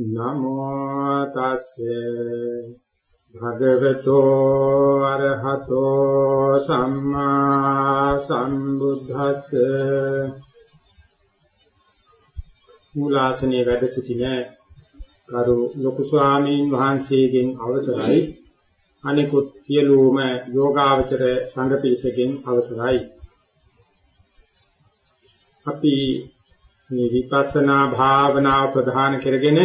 නමෝ තස්ස භගවතෝ අරහතෝ සම්මා සම්බුද්දස්ස මූලාසනයේ වැඩ සිටින කරු ලොකු ස්වාමීන් වහන්සේගෙන් අවසරයි අනිකුත් සියලුම යෝගාවචර සංඝ පිරිසකින් අවසරයි. අපි මේ විපස්සනා භාවනාව ප්‍රධාන කරගෙන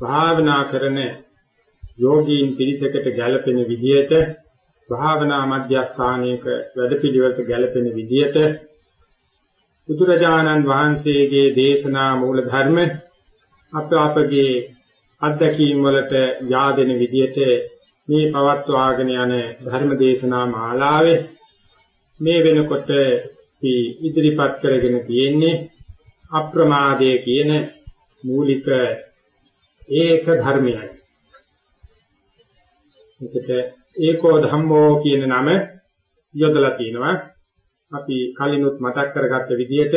භාවනා කරන යෝගීන් පිරිසකට ගැළපෙන විදිහට භාවනා මධ්‍යස්ථානයක වැඩපිළිවෙලට ගැළපෙන විදිහට බුදුරජාණන් වහන්සේගේ දේශනා මූල ධර්ම අප අපගේ අත්දැකීම් වලට yaadෙන විදිහට මේ පවත්වාගෙන යන ධර්ම දේශනා මාලාවේ මේ වෙනකොට ඉදිරිපත් කරගෙන තියෙන්නේ අප්‍රමාදය කියන මූලික ඒක ධර්මයයි. එතකොට ඒකෝ ධම්මෝ කියන නම යොදලා තිනවා. අපි කලිනුත් මතක් කරගත්ත විදිහට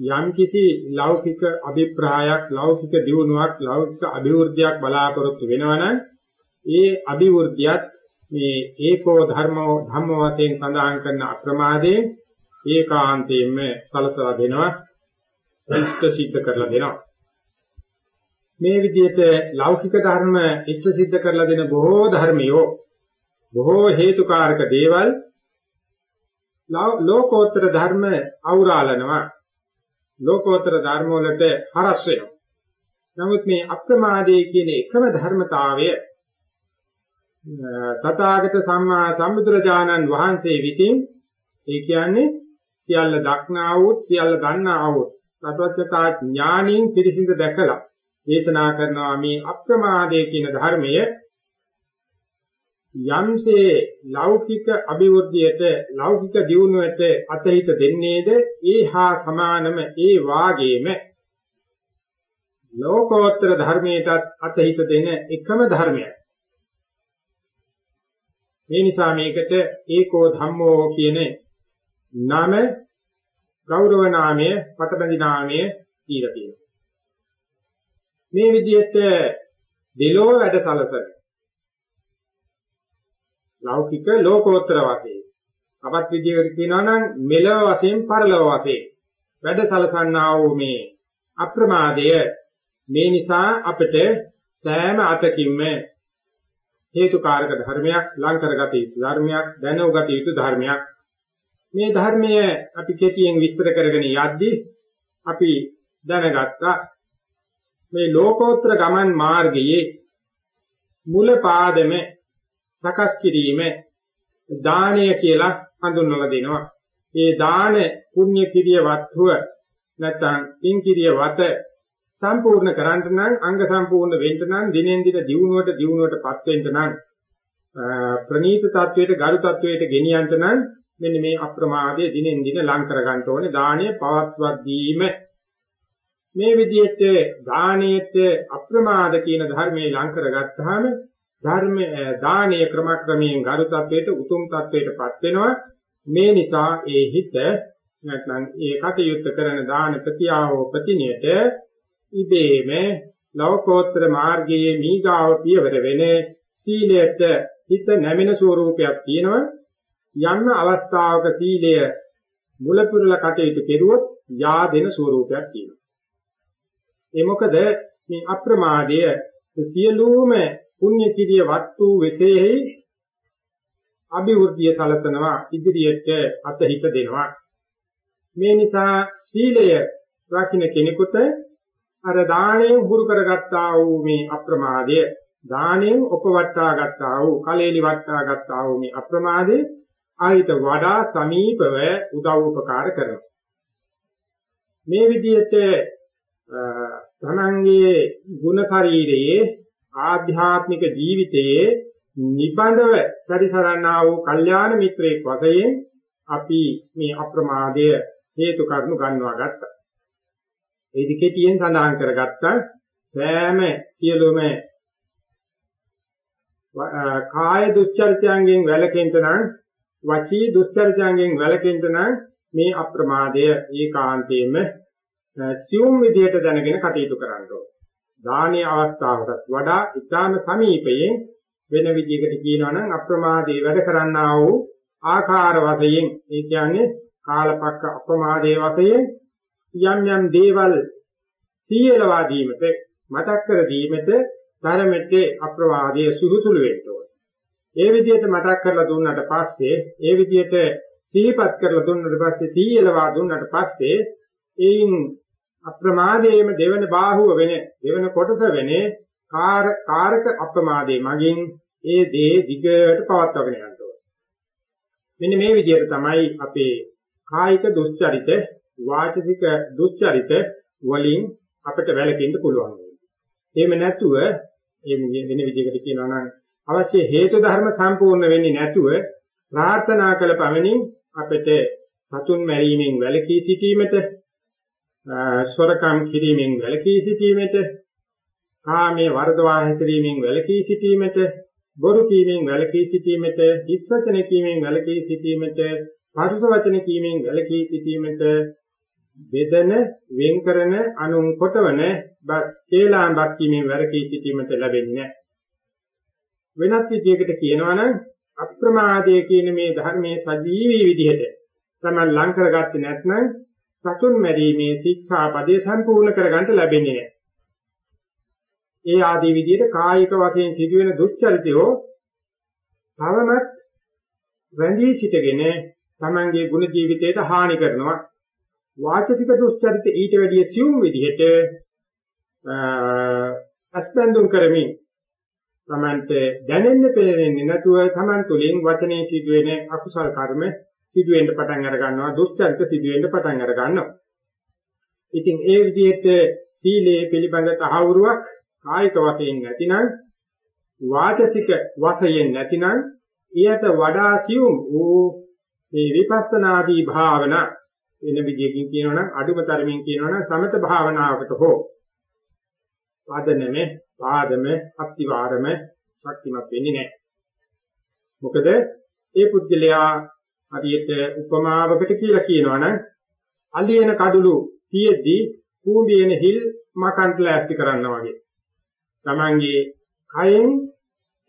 යම්කිසි ලෞකික අභිප්‍රායක් ලෞකික දියුණුවක් ලෞකික අභිවෘද්ධියක් බලාපොරොත්තු වෙනවනම් ඒ අභිවෘද්ධියත් මේ ඒකෝ ධර්මෝ ධම්ම වශයෙන් සඳහන් කරන අප්‍රමාදයෙන් ඒකාන්තයෙන්ම සලසලා දෙනවා ඉෂ්ට සිද්ධ කරලා දෙනවා මේ විදිහට ලෞකික ධර්ම ඉෂ්ට සිද්ධ කරලා දෙන බොහෝ ධර්මියෝ බොහෝ හේතුකාරක දේවල් ලෝකෝත්තර ධර්ම අවුරාලනවා. ලෝකෝත්තර ධර්ම වලට හරස් වෙනවා. නමුත් මේ අප්‍රමාදයේ කියන එකම ධර්මතාවය තථාගත සම්මා සම්බුදුරජාණන් වහන්සේ විසින් ඒ කියන්නේ සියල්ල දක්නා වූ සියල්ල දන්නා වූ සත්‍යත්‍තා ඥානින් පිරිසිදු දැකලා දේශනා කරනවා මේ අප්‍රමාදයේ කියන ධර්මය. යම්සේ ලෞකික අභිවෘද්ධියට ලෞකික දියුණුවට අතහිත දෙන්නේද? ඒහා සමානම ඒ වාගේම ලෝකෝත්තර ධර්මයටත් අතහිත දෙන එකම ධර්මයක් මේ නිසා මේකට ඒකෝ ධම්මෝ කියන නම ගෞරව නාමය, පටබැඳි නාමය දීලා තියෙනවා. මේ විදිහට දෙලෝ වැඩ සැලසන ලෞකික ලෝකෝත්තර වශයෙන්. අපත් විදිහකට කියනවා නම් මෙලව වශයෙන් පරලව වශයෙන් වැඩ සැලසන්නා වූ මේ අප්‍රමාදය. මේ නිසා අපිට සෑම අතකින්ම හේතුකාරක ධර්මයක් ලං කරගත යුතු ධර්මයක් දැනුගත යුතු ධර්මයක්. මේ ධර්මය අපි කෙටියෙන් විස්තර කරගෙන යද්දී අපි දැනගත්තා මේ ලෝකෝත්තර ගමන් මාර්ගයේ මුල පාදම සකස් කිරීම දානය කියලා හඳුන්වලා දෙනවා. ඒ දාන පුණ්‍ය කිරිය වත්තුව නැත්නම් පින් කිරිය වත සම්පූර්ණ කරන්න නම් අංග සම්පූර්ණ වෙන්න නම් දිනෙන් දින දියුණුවට දියුණුවටපත් වෙන්න නම් ප්‍රනීත තත්වයට ගරු තත්වයට ගෙනියන්න නම් මෙන්න මේ අප්‍රමාදයේ දිනෙන් දින ලං කර ගන්න ඕනේ දානීය පවත්වක් දීම මේ විදිහට දානීයට අප්‍රමාද කියන ධර්මයේ ලං කරගත්තාම ධර්ම දානීය ක්‍රමක්‍රමයෙන් ගරු තත්වයට උතුම් තත්වයටපත් වෙනවා. මේ නිසා ඒ හිත නැත්නම් ඒ කටයුත්ත කරන දාන ප්‍රතිආවෝ ප්‍රතිනියට ඉබේම ලෞකෝත්තර මාර්ගයේ මීගාව පියවර වෙන සීලයට හිත නැමෙන ස්වરૂපයක් තියෙනවා. යම් අවස්ථාවක සීලය මුලපුරල කටයුතු කෙරුවොත් yaadෙන ස්වરૂපයක් තියෙනවා. ඒ මොකද? මේ අප්‍රමාදය. සියලුම පුණ්‍ය කිරිය වත්තු විශේෂයි අභිවෘද්ධිය සලසනවා ඉදිරියට අතහිත දෙනවා. මේ නිසා සීලය රකින්න කෙනෙකුට අර දාණයෙන් හුරු කරගත්තා වූ මේ අප්‍රමාදය දාණයෙන් උපවට්ටා ගත්තා වූ කලෙලි වට්ටා ගත්තා වූ මේ අප්‍රමාදය ආයිත වඩා සමීපව උදව් උපකාර කරනවා. මේ විදිහට තමන්ගේ ගුණ ශරීරයේ ආධ්‍යාත්මික ජීවිතයේ නිබඳව පරිසරණා වූ කල්යාණ මිත්‍රයෙක් වශයෙන් අපි මේ අප්‍රමාදය හේතු කරුණු ගන්නවා ගත්තා. ඒ දෙකෙටියෙන් සඳහන් කරගත්තා සෑම සියලුම කාය දුස්චරිතයන්ගෙන් වැළකෙන්න නම් වචී දුස්චරිතයන්ගෙන් වැළකෙන්න නම් මේ අප්‍රමාදය ඒකාන්තයෙන්ම සියුම් විදියට දැනගෙන කටයුතු කරන්න ඕනේ. දානීය අවස්ථාවකට වඩා ඊටාම සමීපයෙන් වෙන විදිහකට කියනවා නම් අප්‍රමාදේ වැඩ කරන්නා වූ ආකාර වශයෙන් ඒ කියන්නේ කාලපක්ක අප්‍රමාදේ වශයෙන් යම් යම් දේවල් සීලවා දීමට මතක් කර දීමට ධර්මයේ අප්‍රවාදයේ සුළුසුළු වෙන්න ඕනේ. ඒ විදිහට මතක් කරලා දුන්නාට පස්සේ ඒ විදිහට සිහිපත් කරලා දුන්නාට පස්සේ සීලවා දුන්නාට පස්සේ ඒයින් අප්‍රමාදයේම දෙවන බාහුව වෙන දෙවන කොටස වෙන්නේ කාරක අප්‍රමාදයේ මගින් ඒ දේ දිගට පවත්වාගෙන යන්න ඕනේ. මෙන්න මේ විදිහට තමයි අපේ කායික දුස්චරිත, වාචික දුස්චරිත වලින් අපිට වැළකෙන්න පුළුවන්. එහෙම නැතුව මේ වෙන විදිහකට කියනවා නම් අවශ්‍ය හේතු ධර්ම සම්පූර්ණ වෙන්නේ නැතුව ප්‍රාර්ථනා කළ පමණින් අපිට සතුන් මැරීමෙන් වැළකී සිටීමට ස්වරකම් කිරීමෙන් වැළකී සිටීමට කාමයේ වර්ධවා හැසිරීමෙන් වැළකී සිටීමට බොරු කීමෙන් වැළකී සිටීමට හිස් වචන කීමෙන් වැළකී සිටීමට පරුස වචන කීමෙන් වැළකී සිටීමට බෙදන වෙන් කරන අනුන් කොටවන බස් කේලාම් බස් කීමෙන් වැළකී සිටීමට ලැබෙන්නේ වෙනත් විදිහකට කියනවා නම් අප්‍රමාදයේ කියන මේ ධර්මයේ සජීවී විදිහට තමයි ලං කරගත්තේ නැත්නම් සතුන් මැරීමේ ශික්ෂාපදේ සම්පූර්ණ කරගන්න ලැබෙන්නේ නැහැ. ඒ ආදී විදිහට කායික වශයෙන් සිදුවෙන දුස්චරිතයෝ තවමත් රැඳී සිටගෙන තමන්ගේ ගුණ ජීවිතයට හානි කරනවා. වාචික දුස්චරිත ඊට වැඩිය සියුම් විදිහට අස්පන්දුම් කරමින් තමන්ට දැනෙන්න පෙනෙන්නේ නැතුව තමන් තුළින් වචනේ සිදුවෙන අකුසල කර්ම සිදුවෙන්න පටන් අර ගන්නවා දුස්චරිත සිදුවෙන්න පටන් අර ගන්නවා. ඉතින් ඒ විදිහට සීලයේ පිළිබඳ තහවුරුවක් කායික වශයෙන් නැතිනම් වාචසික වශයෙන් නැතිනම් ඊට වඩා සියුම් වූ මේ විපස්සනාදී භාවනා වෙන විදිහකින් කියනවනම් අඩුම තරමින් කියනවනම් සමත භාවනාවකට හෝ පාදනමේ පාදම අත්තිවාරම ශක්තිමත් වෙන්නේ නැහැ. මොකද ඒ පුද්ගලයා හරියට උපමාවකට කියලා කියනවනම් අලියන කඩළු තියෙද්දී කූඹියන හිල් මකන්ට ලෑස්ති කරනවා වගේ. Tamange කයෙන්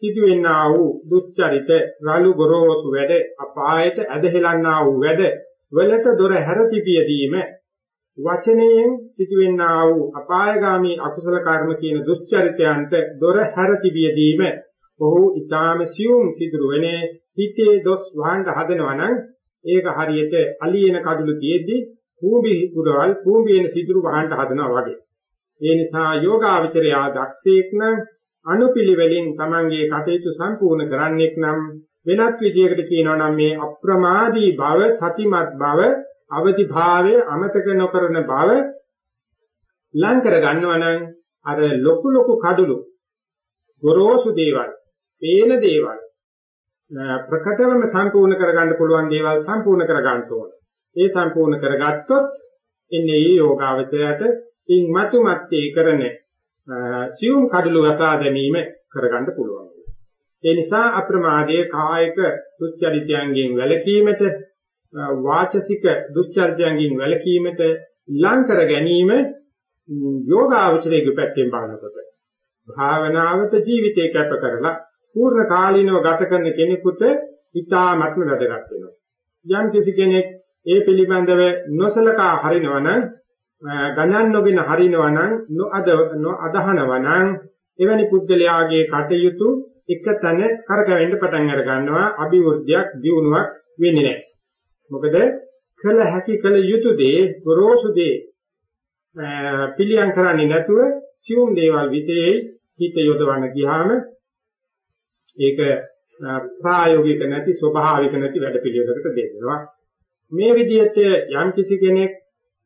සිදුවෙනා වූ දුස්චරිත රළු ගොරෝසු වැඩ අපායට ඇදහෙලන්නා වූ වැඩ වලට දොර හැර තිබියදීම වචනයෙන් සිදුවෙනා වූ අපායগামী අකුසල කර්ම කියන දුස්චරිතයන්ට දොර හැර තිබියදීම ඔහු ඊටාම සියුම් සිදුරු වෙනේ හිතේ දොස් වහන්න හදනවා නම් ඒක හරියට අලියන කඩළු තියෙද්දි කූඹි පුරවල් කූඹියන සිදුරු වහන්න හදනවා වගේ. ඒ නිසා යෝගාවචරය දක්ෂේක් නම් අනුපිළිවෙලින් Tamange කටයුතු සම්පූර්ණ කරන්නෙක් නම් වෙනත් විදියකට කියනවා නම් මේ අප්‍රමාදී භව සතිමත් භව අවදි භාවය අමතක නොකරන බව ලං කර ගන්නවා නම් අර ලොකු ලොකු කඩළු ගොරෝසු දේවල් පේන දේවල් ප්‍රකටවම සම්පූර්ණ කරගන්න පුළුවන් දේවල් සම්පූර්ණ කරගන්න ඕන. ඒ සම්පූර්ණ කරගත්තොත් එන්නේ මේ යෝගාවචරයට ඉන් මතු මත්තේ කරන සියුම් කඩළු වසා දැමීම කරගන්න පුළුවන්. ඒ නිසා අප්‍රමාදයේ කායික දුස්චරිතයන්ගෙන් වැළකීමට වාචසික දුස්චරිතයන්ගෙන් වැළකීමට ලං කර ගැනීම යෝගාවචරයේ පැත්තෙන් බලනකොට භාවනාවට ජීවිතේ කැප කරලා පූර්ණ කාලීනව ගත කරන කෙනෙකුට ඉතාමත්ම වැදගත් වෙනවා. යම් කිසි කෙනෙක් ඒ පිළිබඳව නොසලකා හරිනවනම් ගණන් නොගෙන හරිනවනම් නොඅද නොඅදහනවනම් එවැනි පුද්ගලයාගේ කටයුතු එක තැන කරකවෙන්න පටන් අර ගන්නවා අභිවෘද්ධියක් දියුණුවක් වෙන්නේ නැහැ. මොකද කළ හැකි කළ යුතු දේ ගොරෝසු දේ පිළියම් කරන්නේ නැතුව සියුම් දේවල් විශේෂයි හිත යොදවන්න ගියාම ඒක ප්‍රායෝගික නැති ස්වභාවික නැති වැඩ පිළිවෙලකට දෙන්නවා. මේ විදිහට යම් කිසි කෙනෙක්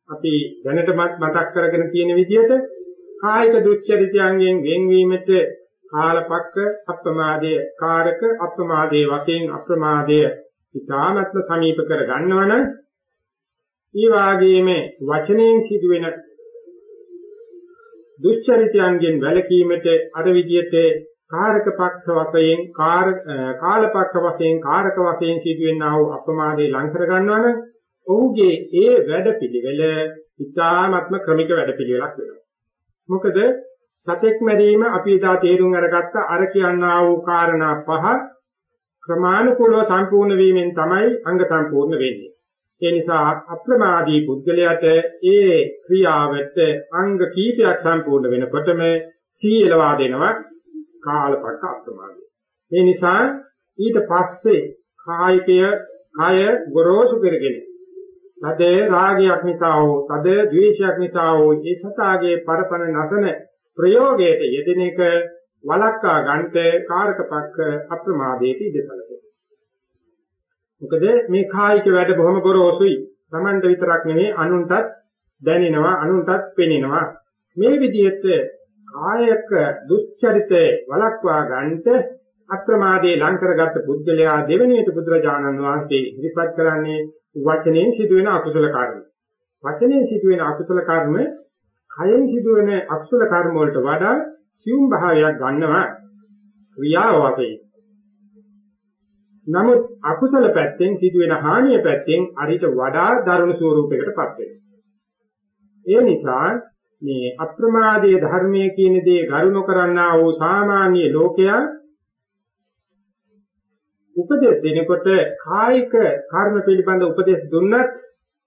අපි දැනටමත් මතක් කරගෙන තියෙන විදිහට කායික දුච්චරිතයන්ගෙන් වෙන්වීමට කාලපක්ක අප්‍රමාදයේ කාරක අප්‍රමාදයේ වශයෙන් අප්‍රමාදයේ ඉතාමත්ම සමීප කර ගන්නවනම් ඒ වාගේම වචනයෙන් සිදුවෙන දුච්චරිතයන්ගෙන් වැළකීමට අර විදිහට කාරක පක්ෂ වශයෙන් කාලපක්ෂ වශයෙන් කාරක වශයෙන් සිදුවෙනා වූ අප්‍රමාදයේ ලං කර ගන්නවනම් ඔහුගේ ඒ වැඩපිළිවෙල ඉතාමත්ම ක්‍රමික වැඩපිළිවෙලක් වෙනවා. මොකද සතෙක් මැරීම අපි එදා තේරුම් අරගත්ත අර කියනා වූ කාරණා පහ ක්‍රමානුකූලව සම්පූර්ණ වීමෙන් තමයි අංග සම්පූර්ණ වෙන්නේ. ඒ නිසා අප්‍රමාදී පුද්ගලයාට ඒ ක්‍රියාවට අංග කීපයක් සම්පූර්ණ වෙනකොටම සීලවා දෙනවා කාලපක්ක අප්‍රමාදය. ඒ නිසා ඊට පස්සේ කායිකය කය ගොරෝසු කරගෙන තද රාගයක් නිසා හෝ තද ද්වේෂයක් නිසා හෝ ඒ සතාගේ පරපණ නැසන ප්‍රයෝගයට යෙදෙන එක වලක්වා ගන්නට කාරකපක්ක අප්‍රමාදයට ඉඩසලකේ. මොකද මේ කායික වැඩ බොහොම ගොරෝසුයි. Tamanට විතරක් නෙවෙයි අනුන්ටත් දැනෙනවා අනුන්ටත් පෙනෙනවා. මේ විදිහට කායක දුස්චරිතේ වලක්වා ගන්නට අප්‍රමාදයේ ලං කරගත්ත පුද්ගලයා දෙවෙනියට බුදුරජාණන් වහන්සේ ඉදිරිපත් කරන්නේ වචනයෙන් සිදුවෙන අකුසල කර්ම. වචනයෙන් සිදුවෙන අකුසල කර්ම කයෙන් සිදුවෙන අකුසල කර්ම වලට වඩා සියුම් භාවයක් ගන්නවා ක්‍රියාව වශයෙන්. නමුත් අකුසල පැත්තෙන් සිදුවෙන හානිය පැත්තෙන් අරිට වඩා දරුණු ස්වරූපයකටපත් වෙනවා. ඒ නිසා මේ අප්‍රමාදයේ ධර්මයේ කියන දේ ගරු නොකරනා වූ සාමාන්‍ය ලෝකයා උපදෙස් දෙනකොට කායික කර්ම පිළිබඳ උපදෙස් දුන්නත්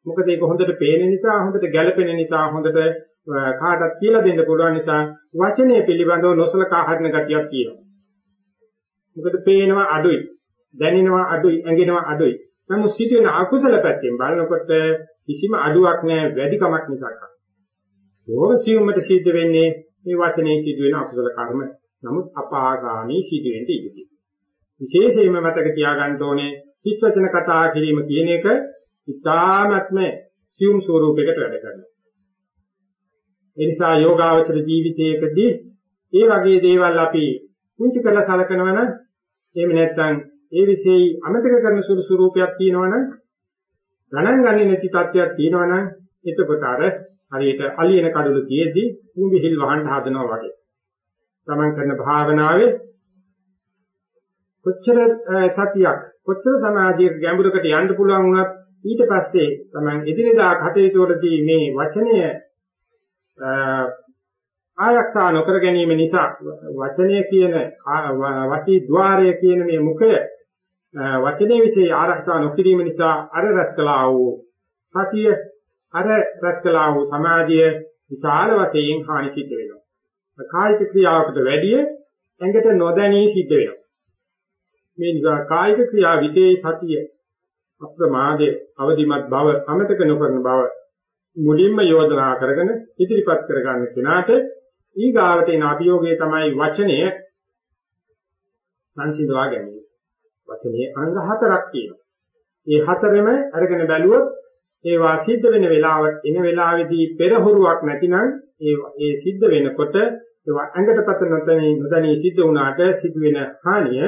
මොකද ඒක හොඳට පේන නිසා හොඳට ගැළපෙන නිසා හොඳට කාටත් කියලා දෙන්න පුළුවන් නිසා වචනය පිළිබඳව නොසලකා හරින ගතියක් තියෙනවා. මොකද පේනවා අඩුයි, දැනෙනවා අඩුයි, ඇඟෙනවා අඩුයි. නමුත් සිදුවෙන අකුසල පැත්තෙන් බලනකොට කිසිම අඩුවක් නැහැ වැඩිකමක් නිසා. බොහොම සියුම්මට සිද්ධ වෙන්නේ මේ වචනේ සිදුවෙන අකුසල කර්ම. නමුත් අපාගාමී සිදුවෙන්න ඉඩතියි. විශේෂයෙන්ම මතක තියාගන්න ඕනේ හිස් වචන කතා කිරීම කියන එක ඉතාමත්ම සියුම් ස්වරූපයකට වැඩ කරනවා. ඒ නිසා යෝගාවචර ජීවිතයකදී ඒ වගේ දේවල් අපි කුංචි කරලා සලකනවා නම් එහෙම නැත්නම් ඒ විශේෂයි අමතක කරන සුළු ස්වරූපයක් තියෙනවනම් ගණන් ගන්නේ නැති තත්ත්වයක් තියෙනවනම් එතකොට අර හරියට අලියන කඩුල තියේදී කුඹිහිල් වහන්න හදනවා වගේ. ගමන් කරන භාවනාවේ කොච්චර සතියක් කොච්චර සමාධියක ගැඹුරකට යන්න පුළුවන් වුණත් ඊට පස්සේ තමයි එදිනෙදා කටයුතු වලදී මේ වචනය ආරක්ෂා නොකර ගැනීම නිසා වචනය කියන වචී ద్వාරය කියන මේ මුඛය වචනයේ විශේෂ ආරක්ෂා නොකිරීම නිසා අර රැස්කලා වූ සතිය අර රැස්කලා වූ සමාධිය විශාල වශයෙන් හානි සිද්ධ වෙනවා. කායික ක්‍රියාවකට වැඩිය ඇඟට නොදැනී සිද්ධ වෙනවා. මේ නිසා කායික ක්‍රියා විශේෂ සතිය අප්‍රමාදයේ අවදිමත් බව අමතක නොකරන බව මුලින්ම යෝජනා කරගෙන ඉදිරිපත් කරගන්න කෙනාට ඊගාවට එන අභියෝගය තමයි වචනය සංසිඳවා ගැනීම. වචනේ අංග හතරක් තියෙනවා. මේ හතරෙම අරගෙන බැලුවොත් ඒවා සිද්ධ වෙන වෙලාව එන වෙලාවේදී පෙරහුරුවක් නැතිනම් ඒ ඒ සිද්ධ වෙනකොට ඒවා ඇඟටපත නොතැනී නොදැනී සිද්ධ වුණාට සිදුවෙන හානිය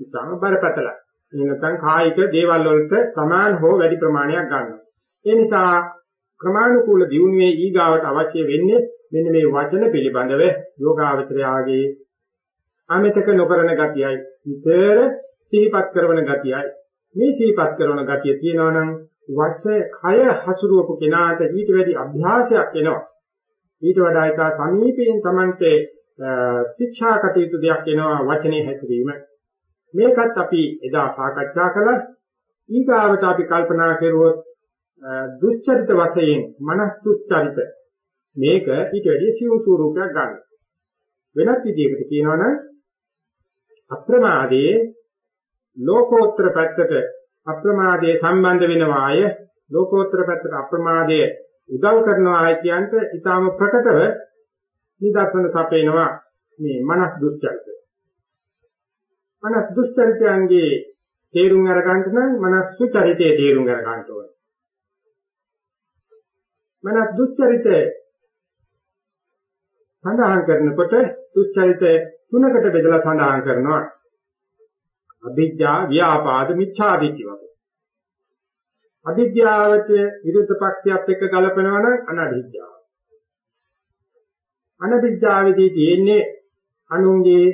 ඉතාම බරපතලයි. ඒ නැත්නම් කායික දේවල් වලට සමාන හෝ වැඩි ප්‍රමාණයක් ගන්නවා. ඒ නිසා ක්‍රමානුකූල දියුණුවේ ඊගාවට අවශ්‍ය වෙන්නේ මෙන්න මේ වචන පිළිබඳව යෝගාවචරයාගේ අමතක නොකරන ගතියයි නිතර සිහිපත් කරන ගතියයි මේ සිහිපත් කරන ගතිය තියෙනවා නම් වචය කය හසුරුවපු කෙනාට ඊට වැඩි අභ්‍යාසයක් එනවා. ඊට වඩා එක සමීපයෙන් Tamante ශික්ෂා කටයුතු දෙයක් එනවා වචනේ හැසිරීම. මේකත් අපි එදා සාකච්ඡා කළා. ඊගාවට අපි කල්පනා කරුවොත් දුස්චරිත වශයෙන් මනස් දුස්චරිත. මේක ඊට වැඩි සියුම් ස්වරූපයක් ගන්න. වෙනත් විදිහකට කියනවනම් අප්‍රමාදයේ ලෝකෝත්තර පැත්තට අප්‍රමාදයේ සම්බන්ධ වෙනවාය ලෝකෝත්තර පැත්තට අප්‍රමාදයේ උදව් කරනවායි කියන්ට ඊටාම ප්‍රකටව නිදර්ශන සපේනවා මේ මනස් දුස්චරිත. මනස් දුස්චරිතයන්ගේ තේරුම් අරගන්න නම් මනස් සුචරිතයේ තේරුම් අරගන්න ඕනේ. මනස් දුස්චරිතය සඳහන් කරනකොට දුස්චරිත තුනකට බෙදලා සඳහන් කරනවා. අභිජ්ජා ව්‍යාපාද මිච්ඡාදිට්ඨි වශයෙන්. අභිජ්ජාවට විරුද්ධ පක්ෂයත් එක්ක ගලපනවා නම් අනභිජ්ජාව. අනභිජ්ජාවේදී තියෙන්නේ අනුන්ගේ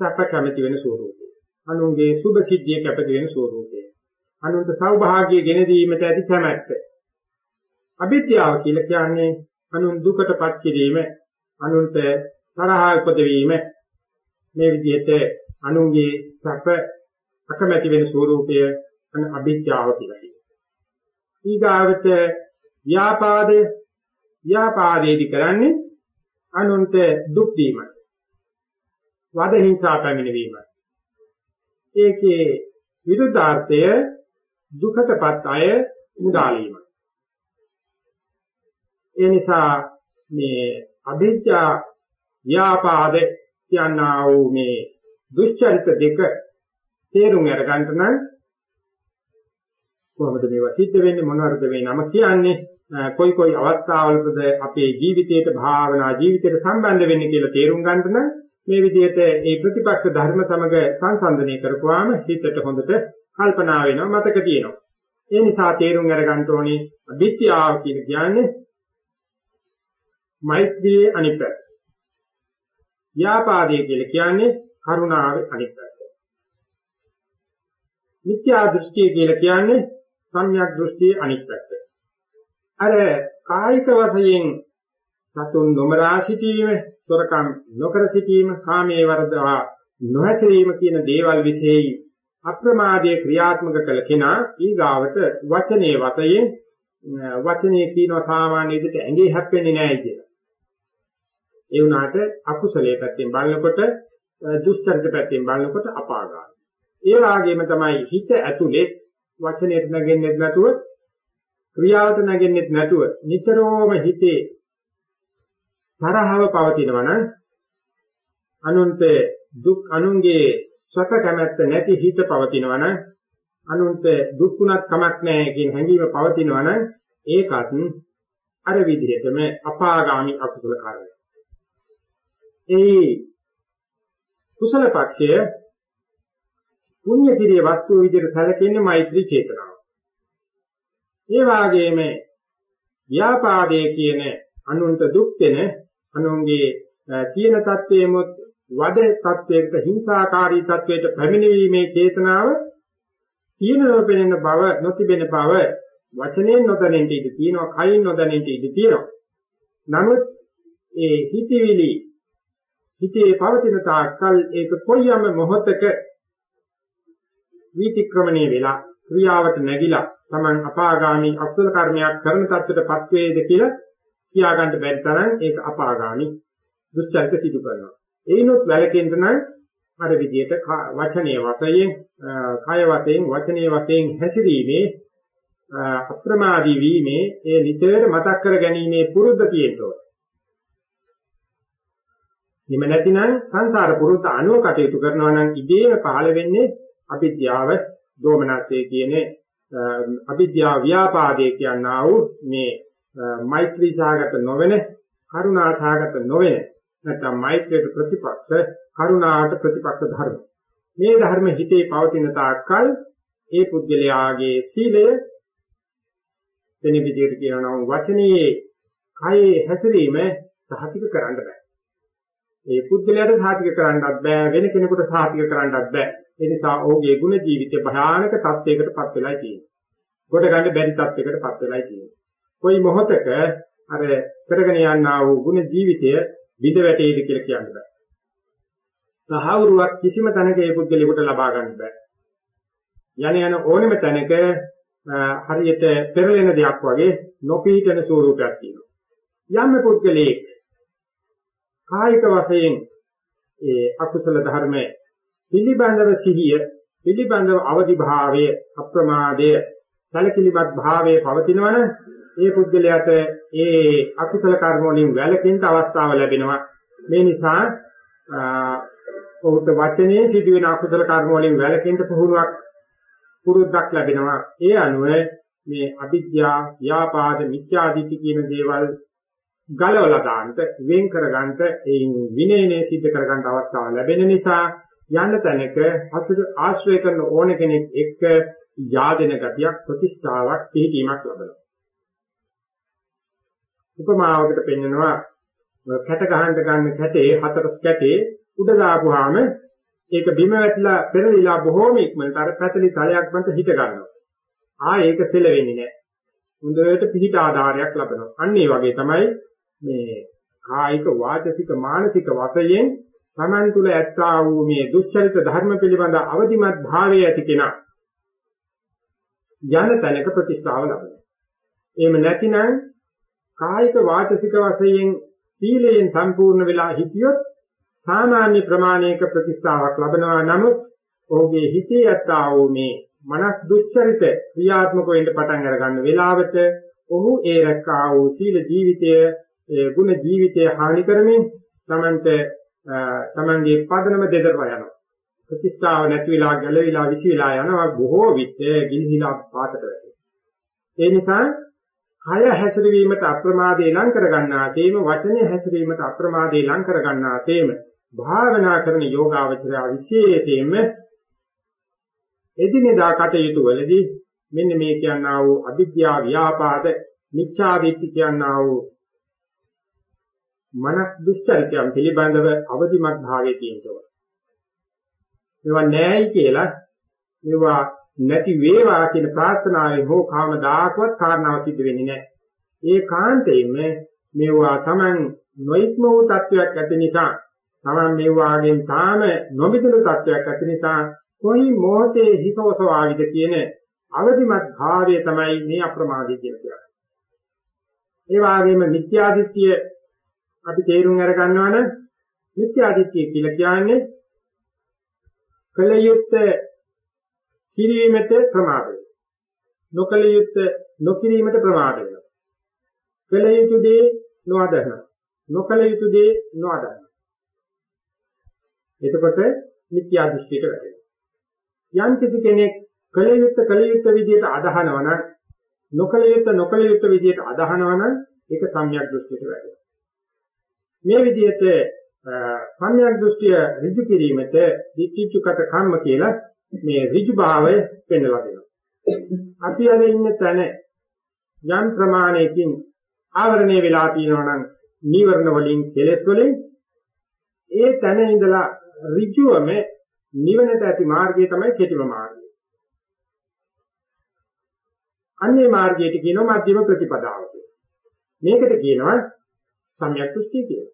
සැප කැමති වෙන ස්වરૂපය. අනුන්ගේ සුභ සිද්ධිය කැපති වෙන ස්වરૂපය. අනුන්ට සෞභාග්‍ය ගෙන දීමට ඇති කැමැත්ත. අභිජ්ජාව කියලා කියන්නේ අනුන් දුකටපත් කිරීම, අනුන්ට තරහ උපදවීම මේ විදිහට අනුන්ගේ සැප අකමැති වෙන ස්වરૂපය අන අභිජ්ජාව කියලා කියනවා. ඊගාවට ව්‍යාපාදේ ව්‍යාපාදේදි කරන්නේ අනුන්ට දුක් දීමයි. වද හිංසා පැමිණවීමයි. ඒකේ විරුද්ධාර්ථය දුකටපත් අය මුදාලීමයි. ඒ නිසා මේ අභිජ්ජා ව්‍යාපාද කියනා වූ මේ දුෂ්චරිත දෙක තේරුම් අරගන්න නම් කොහොමද මේවා සිද්ධ වෙන්නේ? මොනවද මේ නම කියන්නේ? කොයි කොයි අවස්ථාවලද අපේ ජීවිතයට භාවනා ජීවිතයට සම්බන්ධ වෙන්නේ කියලා තේරුම් ගන්න නම් මේ විදිහට ඒ ප්‍රතිපක්ෂ ධර්ම සමග සංසන්දනය කරපුවාම හිතට හොඳට කල්පනා වෙනවා මතක තියෙනවා. ඒ නිසා තේරුම් අරගන්න ඕනේ අභිත්‍යාව කියන කියන්නේ මෛත්‍රියේ අනිත් පැත්ත. ව්‍යාපාදයේ කියලා කියන්නේ කරුණාවේ අනිත් පැත්ත. මිත්‍යා දෘෂ්ටිය කියලා කියන්නේ සම්‍යක් දෘෂ්ටියේ අනිත් පැත්ත. අර කායික වශයෙන් සතුන් නොමරා සිටීම, සොරකම් නොකර සිටීම, කාමයේ වර්ධවා නොහැසිරීම කියන දේවල් විශේෂයි අප්‍රමාදයේ ක්‍රියාත්මක කළ කෙනා ඊගාවට වචනේ වශයෙන් වචනේ කියන සාමාන්‍ය විදිහට ඇඟේ හැප්පෙන්නේ නැහැ කියලා. ඒ වුණාට අකුසලයේ පැත්තෙන් බලනකොට දුෂ්චරිත පැත්තෙන් බලනකොට අපාගාමී. ඒ වගේම තමයි හිත ඇතුලේ වචනයට නැගෙන්නේ නැතුව ක්‍රියාවට නැගෙන්නේ නැතුව නිතරම හිතේ තරහව පවතිනවා නම් අනුන්ට දුක් අනුන්ගේ සැප කැමැත්ත නැති හිත පවතිනවා නම් අනුන්ට දුක්ුණත් කමක් නැහැ කියන හැඟීම පවතිනවා නම් ඒකත් අර විදිහටම අපාගාමි අකුසල කාරණා. ඒ කුසල පක්ෂය පුණ්‍ය කිරිය වස්තුව විදිහට සැලකෙන්නේ මෛත්‍රී චේතනාව. ඒ වාගේම ව්‍යාපාදයේ කියන අනුන්ට දුක් දෙන අනුන්ගේ තියෙන தත්වයේමොත් වද තත්වයකට හිංසාකාරී තත්වයට පැමිණීමේ චේතනාව තියෙන නොපෙනෙන බව නොතිබෙන බව වචනයෙන් නොදැනෙන්න ඉඩ තියෙනවා කයින් නොදැනෙන්න ඉඩ තියෙනවා නමුත් ඒ හිතවිලි හිතේ පවතින තාක්කල් ඒක කොයියම් මොහොතක විතික්‍රමණය වෙලා ක්‍රියාවට නැగిලා Taman අපාගාමි අකුසල කර්මයක් කරන තත්ත්වයටපත් වේද කියලා කියා ගන්න බැරි තරම් ඒක අපාගාමි දුස්චරිත සිදු කරනවා. ඒනොත් වැලකෙන්න නම් අර විදියට වචනීය වශයෙන් කය වශයෙන් වචනීය වශයෙන් හැසිරීමේ අප්‍රමාදී වීමේ ඒ නිතර මතක් කර ගැනීමේ පුරුද්ද තියෙන්න ඕනේ. එහෙම නැතිනම් සංසාර පුරුද්ද අනුව කටයුතු කරනවා නම් ඉබේම පහළ වෙන්නේ අවිද්‍යාව, දෝමනසය කියන අවිද්‍යාව ව්‍යාපාදේ කියනා වූ මේ මෛත්‍රී සාගත නොවන, කරුණා සාගත නොවන නැත්නම් මෛත්‍රියට ප්‍රතිපක්ෂ, කරුණාට ප්‍රතිපක්ෂ ධර්ම. මේ ධර්ම හිතේ පවතින තාක්කල් ඒ පුද්ගලයාගේ සීලය වෙන විදිහට කියනවා නම් වචනයේ කයේ හැසිරීම සහතික කරන්න බෑ. ඒ පුද්ගලයාට සාතික කරන්නත් බෑ වෙන කෙනෙකුට සාතික කරන්නත් බෑ. ඒ නිසා ඔහුගේ ගුණ ජීවිතය භයානක තත්යකටපත් වෙලා තියෙනවා. කොට ගන්න බැරි තත්යකටපත් වෙලා තියෙනවා. කොයි මොහොතක අර කරගෙන යනා වූ ගුණ ජීවිතය විඳ වැටේද කියලා කියන්න බෑ. සහවුරුවක් කිසිම තැනක ඒ පුද්ගලයාට ලබා ගන්න බෑ. යන යන ඕනෙම තැනක හරියට පෙරලෙන දෙයක් වගේ නොපීඨන ස්වරූපයක් තියෙනවා. යම් පුද්ගලයෙක් කායික වශයෙන් ඒ අකුසල ධර්ම පිළිබඳව සිහිය පිළිබඳව අවදි භාවය අප්‍රමාදය සැලකිලිමත් භාවයේ පවතිනවන ඒ පුද්ගලයාට ඒ අකුසල කර්ම වලින් වැළකෙන්න අවස්ථාව ලැබෙනවා. මේ නිසා ඔහුට වචනේ සිදුවෙන අකුසල කර්ම වලින් වැළකෙන්න පුහුණුවක් පුරුද්දක් ලැබෙනවා. ඒ අනුව මේ අවිද්‍යා ව්‍යාපාද මිත්‍යාදිත්‍ය කියන දේවල් ගලවලා දාන්නට වෙන් කරගන්නට එයින් විනයනේ සිද්ධ කරගන්න අවස්ථාව ලැබෙන නිසා යන්න තැනක අසුර ආශ්‍රය කරන ඕන කෙනෙක් එක්ක යාදෙන ගතියක් ප්‍රතිස්ථාවක් පිළිගීමක් ලැබෙනවා. උපමාවකට පෙන්නනවා කැට ගහන්න ගන්න කැටේ හතර කැටේ උඩ දාපුවාම ඒක බිම වැටිලා පෙරලිලා බොහෝම ඉක්මනට අර පැතලි තලයක් මත හිට ගන්නවා. ආ ඒක සෙලවෙන්නේ නැහැ. හොඳට පිහිට ආධාරයක් ලැබෙනවා. අන්න ඒ වගේ තමයි මේ කායික වාචසික මානසික වශයෙන් Taman තුල ඇත්තා වූ මේ දුක්චරිත ධර්ම පිළිබඳ අවදිමත් භාවය ඇති කෙනා යන තැනක ප්‍රතිස්ථාව ලබනවා. එහෙම නැතිනම් කායික වාචසික වශයෙන් සීලයෙන් සම්පූර්ණ වෙලා හිටියොත් සාමාන්‍ය ප්‍රමාණයක ප්‍රතිස්ථාවක් ලබනවා නමුත් ඔහුගේ හිතේ ඇත්තා වූ මේ මනස් දුක්චරිත ක්‍රියාත්මක වෙන්න පටන් අර ගන්න වෙලාවට ඔහු ඒ රැක්කා වූ සීල ජීවිතය ඒ ගුණ ජීවිතය හානි කරමින් තමන්ට තමන්ගේ පදනම දෙදරවා යනවා. ප්‍රතිස්ථාව නැති වෙලා ගැලවිලා විසි වෙලා යනවා බොහෝ විට ගිලිහිලා පාතට වැටෙනවා. ඒ නිසා කය හැසිරවීමට අප්‍රමාදේ ලං කර ගන්නාseම වචනේ හැසිරීමට අප්‍රමාදේ ලං කර ගන්නාseම භාවනා කරන යෝගාවචරය විශේෂයෙන්ම එදිනෙදා කටයුතු වලදී මෙන්න මේ කියනා වූ අවිද්‍යා ව්‍යාපාද මිච්ඡා දිට්ඨි කියනා වූ මනස් දුස්චරිතයන් පිළිබඳව අවදිමත් භාවයේ තියෙනවා. මේවා නැහැයි කියලා මේවා නැති වේවා කියන ප්‍රාර්ථනාවෙන් හෝ කාමදායකවත් කාරණාව සිද්ධ වෙන්නේ නැහැ. ඒ කාන්තේම මේවා Taman නොයික්ම වූ තත්වයක් ඇති නිසා Taman මේවාගෙන් තාම නොමිදුණු තත්වයක් ඇති නිසා කොයි මොහොතේ හිසෝසවාවිද කියන අවදිමත් භාවය තමයි මේ අප්‍රමාදී කියන්නේ. ඒ වගේම මිත්‍යාදිත්‍ය අපි තේරුම් අර ගන්නවා නම් මිත්‍යාදිත්‍ය කියලා කියන්නේ කලයුත්ත කිරීමට ප්‍රමාද වෙනවා. නොකලයුත්ත නොකිරීමට ප්‍රමාද වෙනවා. කලයුතු දේ නොඅදහන. නොකලයුතු දේ නොඅදහන. එතකොට මිත්‍යා දෘෂ්ටියට වැටෙනවා. යම් කිසි කෙනෙක් කලයුත්ත කලයුත්ත විදිහට අදහනවා නම් නොකලයුත්ත නොකලයුත්ත විදිහට අදහනවා නම් ඒක සම්‍යක් දෘෂ්ටියට වැටෙනවා. මේ විදිහට සම්‍යක් දෘෂ්ටිය ඍජු කිරීමට දිට්ඨිචුකට කම්ම කියලා මේ ඍජු භාවය පෙන්වලා දෙනවා. අපි අර ඉන්න තැන යම් ප්‍රමාණයකින් ආවරණය වෙලා තියෙනවා නම් නීවරණ වලින් කෙලෙස් වලින් ඒ තැන ඉඳලා ඍජුවම නිවනට ඇති මාර්ගය තමයි කෙටිම මාර්ගය. අන්නේ මාර්ගයට කියනවා මධ්‍යම ප්‍රතිපදාව කියලා. මේකට කියනවා සම්‍යක් දෘෂ්ටි කියලා.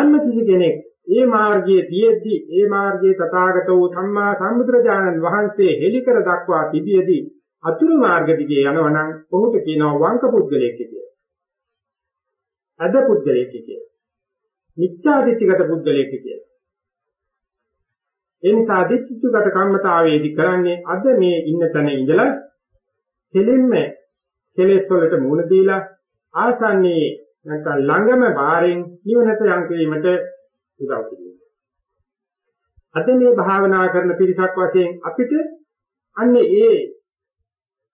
යන්න කිසි කෙනෙක් ඒ මාර්ගයේ තියෙද්දි ඒ මාර්ගයේ තථාගත වූ සම්මා සම්බුදුරජාණන් වහන්සේ හෙළි කර දක්වා තිබියදී අතුරු මාර්ග දිගේ යනවනම් ඔහුට කියනවා වංක පුද්ගලයෙක් කියලා. අද පුද්ගලයෙක් කියලා. මිච්ඡාදිත්‍යගත පුද්ගලයෙක් කියලා. ඒ නිසා දිච්චුගත කම්මතාවේදී කරන්නේ අද මේ ඉන්න තැන ඉඳලා කෙලින්ම කෙලෙස් වලට මුහුණ දීලා ආසන්නයේ නැත්නම් ළඟම බාරෙන් නිවනට යම් කිරීමට උදව් කිරීම. අද මේ භාවනා කරන පිරිසක් වශයෙන් අපිට අන්නේ ඒ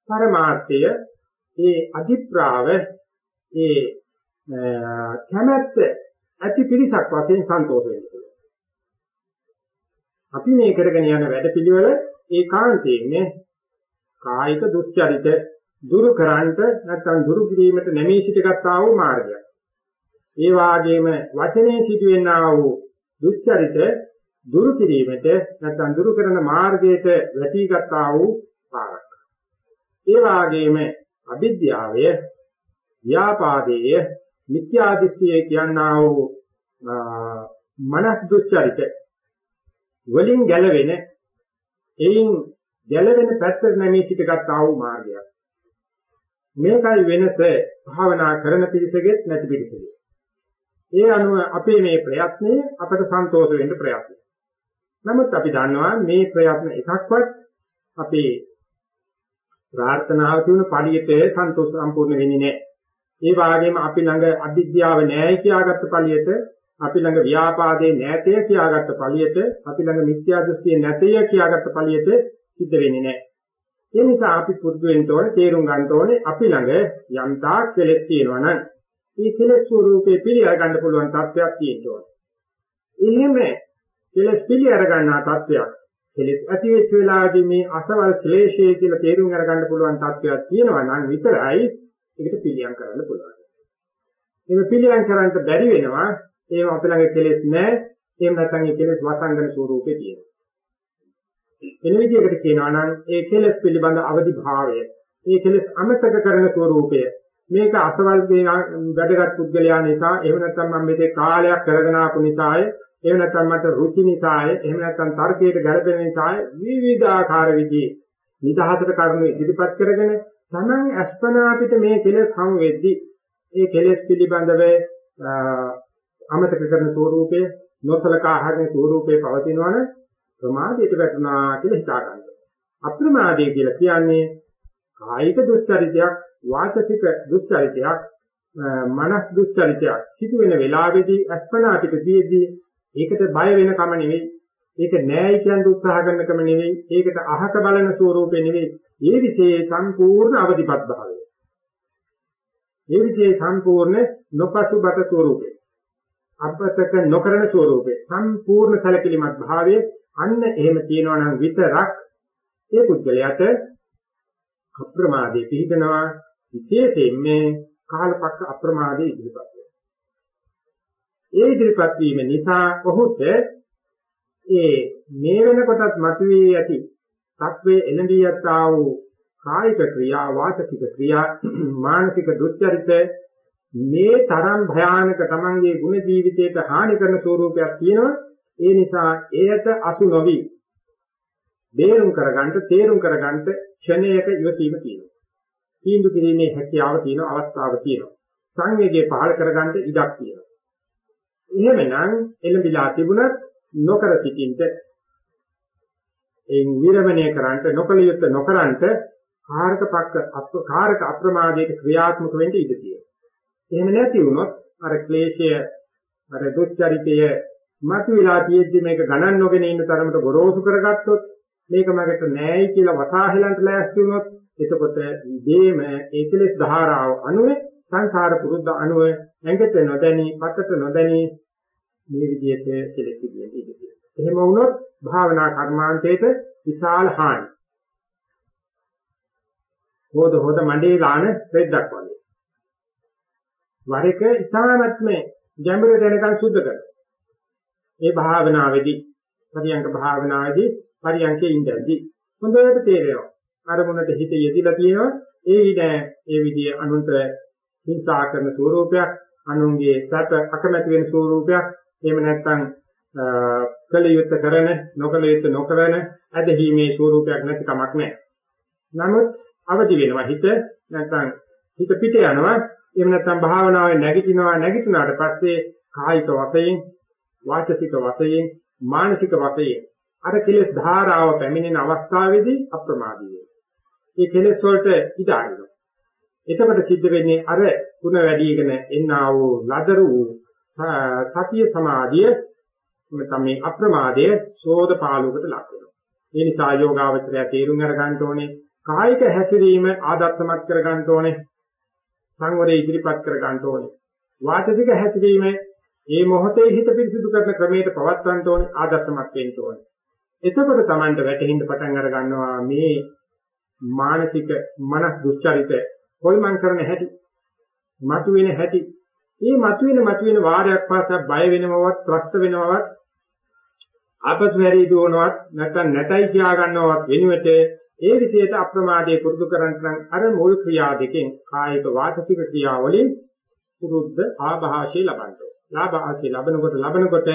පරමාර්ථය ඒ අධිප්‍රාව ඒ කැමැත්ත ඇති පිරිසක් වශයෙන් සන්තෝෂ වෙන්න පුළුවන්. අපි මේ කරගෙන යන වැඩපිළිවෙල ඒකාන්තයෙන්ම කායික දුස්චරිත දුරු කරන්ට නැත්නම් දුරු කිරීමට නැමී සිටගත් ආ වූ මාර්ගයක්. ඒ වාගේම වචනේ සිදුවෙනා වූ දුස්චරිත දුරු කිරීමට නැත්නම් දුරු කරන මාර්ගයට වැටිගත්තා වූ පාරක්. ඒ වාගේම අවිද්‍යාවය, ව්‍යාපාදයේ, මිත්‍යා දෘෂ්ටිය කියනා වූ මනස් දුස්චරිත වලින් ගැලවෙන එයින් ගැලවෙන පැත්තට නැමී සිටගත් ආ වූ මාර්ගයක්. මේකයි වෙනස භාවනා කරන පිළිසෙගෙත් නැති පිළිසෙගෙත්. ඒ අනුව අපේ මේ ප්‍රයත්නය අපට සන්තෝෂ වෙන්න ප්‍රයත්නයි. නමුත් අපි දන්නවා මේ ප්‍රයත්න එකක්වත් අපේ ප්‍රාර්ථනාව තුන පරියට සන්තෝෂ සම්පූර්ණ වෙන්නේ නැහැ. ඒ වගේම අපි ළඟ අවිද්‍යාව නැහැ කියාගත්ත පළියට අපි ළඟ ව්‍යාපාදේ නැතය කියාගත්ත පළියට අපි ළඟ මිත්‍යා දෘෂ්ටිය නැතය කියාගත්ත පළියට සිද්ධ වෙන්නේ නැහැ. ඒ නිසා අපි පුරුදු වෙන්න ඕනේ තේරුම් ගන්න ඕනේ අපි ළඟ යම්තා කෙලස් තියෙනවා නම් මේ කෙලෙස් ස්වરૂපේ පිළිඅරගන්න පුළුවන් තත්ත්වයක් තියෙනවා. එහෙම කෙලෙස් පිළිඅරගන්නා තත්ත්වයක් කෙලෙස් ඇති වෙච්ච වෙලාවේදී මේ අසවල් ක්ලේශය කියලා තේරුම් අරගන්න පුළුවන් තත්ත්වයක් තියෙනවා නම් විතරයි ඒකට පිළියම් කරන්න පුළුවන්. එහෙම පිළියම් කරන්න බැරි වෙනවා ඒව අපේ ළඟ කෙලෙස් නැහැ. එහෙම නැත්නම් ඒ කෙලෙස් වසංගන ස්වરૂපේ තියෙනවා. වෙන විදිහකට කියනවා නම් ඒ කෙලෙස් පිළිබඳ අවදි භාවය, ඒ කෙලෙස් අමතක කරන ස්වરૂපය මේක අසවල් වැඩගත් පුද්ගලයා නිසා එහෙම නැත්නම් මම මේකේ කාලයක් කරගෙන ආපු නිසාය එහෙම නැත්නම් මට රුචි නිසාය එහෙම නැත්නම් තර්කයට ගැළපෙන නිසාය විවිධාකාර විදිහේ නිදහසට කරුණු ඉදිරිපත් කරගෙන තමන් අස්පනා අපිට මේ කෙලෙස් හම් වෙද්දී ඒ කෙලෙස් පිළිබඳව අමතක කරන ස්වરૂපය නොසලකා හරින ස්වરૂපේ පවතිනවනේ ප්‍රමාදයට වැටුණා කියලා හිතා ගන්න. අප්‍රමාදය කියලා කියන්නේ කායික දුස්චරිතයක්, වාචසික දුස්චරිතයක් මනස් දුස්චරිතයක් සිදු වෙන වෙලාවේදී අස්පනා පිටතියේදී ඒකට බය වෙනකම නෙවෙයි ඒක නෑයි කියන උත්සාහ කරනකම නෙවෙයි ඒකට අහක බලන ස්වරූපේ නෙවෙයි ඒ විශේෂ සම්පූර්ණ අවදිපත් භාවය. ඒ විශේෂ සම්පූර්ණ නොපසුබත ස්වරූපේ. අපතක නොකරන ස්වරූපේ. සම්පූර්ණ සැලකිලිමත් භාවයේ. අන්න එහෙම තියෙනවා නම් විතරක්. ඒ පුද්ගලයාට අප්‍රමාදයේ පිහිටනවා. විශේෂයෙන් මේ කාලපක්ක අප්‍රමාදයේ ඉදිරිපත් ඒ ඉදිරිපත් වීම නිසා ඔහුට ඒ මේ වෙනකොටත් මතුවී ඇති තත්වයේ එළඹී යතා වූ කායික ක්‍රියා වාචසික ක්‍රියා මානසික දුස්චරිත මේ තරම් භයානක තමන්ගේ ගුණ ජීවිතයට හානි කරන ස්වરૂපයක් තියෙනවා. ඒ නිසා එයට අසු නොවි. බේරුම් කරගන්න තේරුම් ගන්න ක්ෂණයක ඉවසීම තියෙනවා. තීන්දුව කිරීමේ හැකියාව තියෙන අවස්ථාවක් තියෙනවා. සංවේගය පහළ කරගන්න ඉඩක් තියෙනවා. එහෙමනම් එළඹිලා තිබුණත් නොකර සිටින්ට එයින් විරමණය කරන්ට නොකල යුත්තේ නොකරන්ට කාරක පක්ක කාරක අප්‍රමාදයට ක්‍රියාත්මක වෙන්න ඉඩ තියෙනවා. එහෙම නැති වුණොත් අර ක්ලේශය අර දුස්චරිතය මතුවලා තියෙද්දි මේක ගණන් නොගෙන ඉන්න තරමට ගොරෝසු කරගත්තොත් මේක මගට නෑයි කියලා වසාහෙලන්ට ලෑස්ති වුණොත් එතකොට ඉබේම ඒ කෙලෙස් ධාරාව අනුව සංසාර පුරුද්ද අනුව ඇඟට නොදැනි පතට නොදැනි මේ විදිහට කෙලෙස් ඉදිරියට ඉදිරියට. එහෙම වුණොත් භාවනා කර්මාන්තයේට විශාල හානි. හොද හොද මණ්ඩේ ගාන රෙද්දක් වගේ. වර එක ඉතාමත්ම ගැඹුරට යනකම් සුද්ධ කරනවා. මේ භාවනාවේදී පරියංග භාවනාවේදී පරියංගයේ ඉඳදී හොඳට තේරෙනවා. අරමුණට හිත යෙදিলা තියෙනවා. ඒ ඉඳ ඒ විදිය අනුන්ට හිංසා කරන ස්වරූපයක්, අනුන්ගේ සැප අකමැති වෙන ස්වරූපයක්, එහෙම නැත්නම් කලියුත් කරන, නොකලියුත් නොකරන ඇදහිීමේ ස්වරූපයක් නැති කමක් නැහැ. නමුත් අවදි වෙනවා හිත නැත්නම් හිත පිට යනවා එහෙම නැත්නම් භාවනාවේ නැගිටිනවා නැගිටිනාට පස්සේ කායික වශයෙන් වාචසික වශයෙන් මානසික වශයෙන් අර කෙලෙස් ධාරාව පැමිණෙන අවස්ථාවේදී අප්‍රමාදී වෙනවා. මේ කෙලෙස් වලට ඉඩ අරිනවා. එතකොට සිද්ධ වෙන්නේ අර ಗುಣ වැඩිගෙන එන්නා වූ ලදරු සතිය සමාධිය නැත්නම් මේ අප්‍රමාදය සෝද පාළුවකට ලක් වෙනවා. ඒ නිසා යෝගාවචරය තේරුම් අරගන්න ඕනේ කායික හැසිරීම ආදර්ශමත් කර ගන්න ඕනේ. සංවරය ඉදිරිපත් කර ගන්න ඕනේ. වාචික හැසිරීම මේ මොහොතේ හිත පිරිසිදු කරන ක්‍රමයට පවත්වන්න ඕනේ ආදර්ශමත් වෙන්න ඕනේ. එතකොට Tamanට වැටහෙන්න පටන් අර ගන්නවා මේ මානසික මනස් දුස්චරිත කොල්මන් කරන හැටි මතුවෙන හැටි මේ මතුවෙන මතුවෙන වාරයක් පාසා බය වෙනවවත් ප්‍රශ්න වෙනවවත් ආපසු හැරී දුවනවත් නැත්නම් නැතයි කියා ගන්නවත් වෙනුවට ඒ විශේෂ අප්‍රමාදයේ පුරුදු කරන්ට නම් අර මුල් ක්‍රියා දෙකෙන් කායික වාචික ක්‍රියාවලින් පුරුද්ද ආభాෂය ලබන්න ඕන. ආభాෂය ලබනකොට ලබනකොට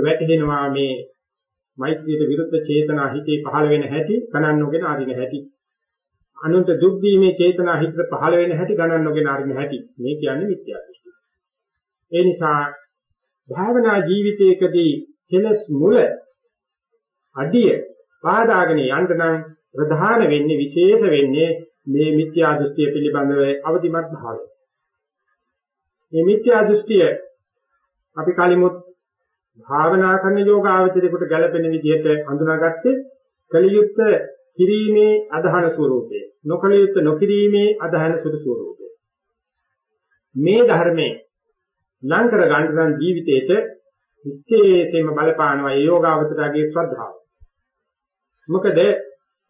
වැටහෙනවා මේ මෛත්‍රියට විරුද්ධ චේතනා හිතේ පහළ වෙන හැටි ගණන් නොගෙන අරින හැටි. අනුන්ට දුක් දීමේ චේතනා හිතට පහළ වෙන හැටි ගණන් නොගෙන අරින හැටි. මේ කියන්නේ මිත්‍යා දෘෂ්ටි. ඒ නිසා භාවනා ජීවිතයකදී කෙලස් මුල අඩිය පාදාගෙන යන්න නම් ප්‍රධාන වෙන්නේ විශේෂ වෙන්නේ මේ මිත්‍යා දෘෂ්ටිය පිළිබඳව අවදිමත් භාවය. මේ මිත්‍යා දෘෂ්ටිය අපි කලිමුත් භාවනා කරන යෝගාවචරයකට ගැළපෙන විදිහට හඳුනාගත්තේ කලියුත් කිරීමේ අධහන ස්වરૂපය නොකලියුත් නොකිරීමේ අධහන සුදු ස්වરૂපය මේ ධර්මයේ ලං කර ගන්න ජීවිතේට විශේෂයෙන්ම බලපානවා ඒ යෝගාවචරයේ ශ්‍රද්ධාව. මොකද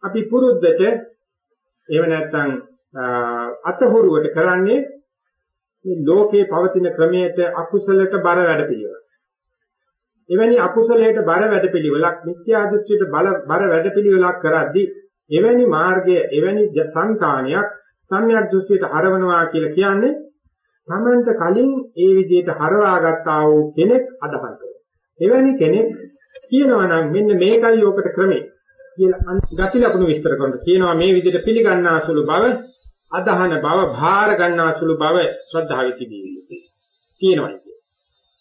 අපි පුරුද්දට එහෙම නැත්නම් අතහුරුවට කරන්නේ මේ ලෝකේ පවතින ක්‍රමයට අකුසලයට බර වැඩ පිළිවෙල. එවැනි අකුසලයට බර වැඩ පිළිවෙලක් මිත්‍යා දෘෂ්ටියට බල බර වැඩ පිළිවෙලක් කරද්දී එවැනි මාර්ගය එවැනි සංකාණයක් සම්‍යක් දෘෂ්ටියට හරවනවා කියලා කියන්නේ තමන්ට කලින් ඒ විදිහට හරවාගත්තා වූ කෙනෙක් අදහනවා. එවැනි කෙනෙක් කියනවා නම් මෙන්න මේකයි යෝකට ක්‍රමේ. කියලා ගති ලක්ෂණ විස්තර කරනවා. කියනවා මේ විදිහට පිළිගන්නාසුළු බව, අදහන බව, භාර ගන්නාසුළු බව ශ්‍රද්ධාවෙ තිබී යුතුයි. කියනවා.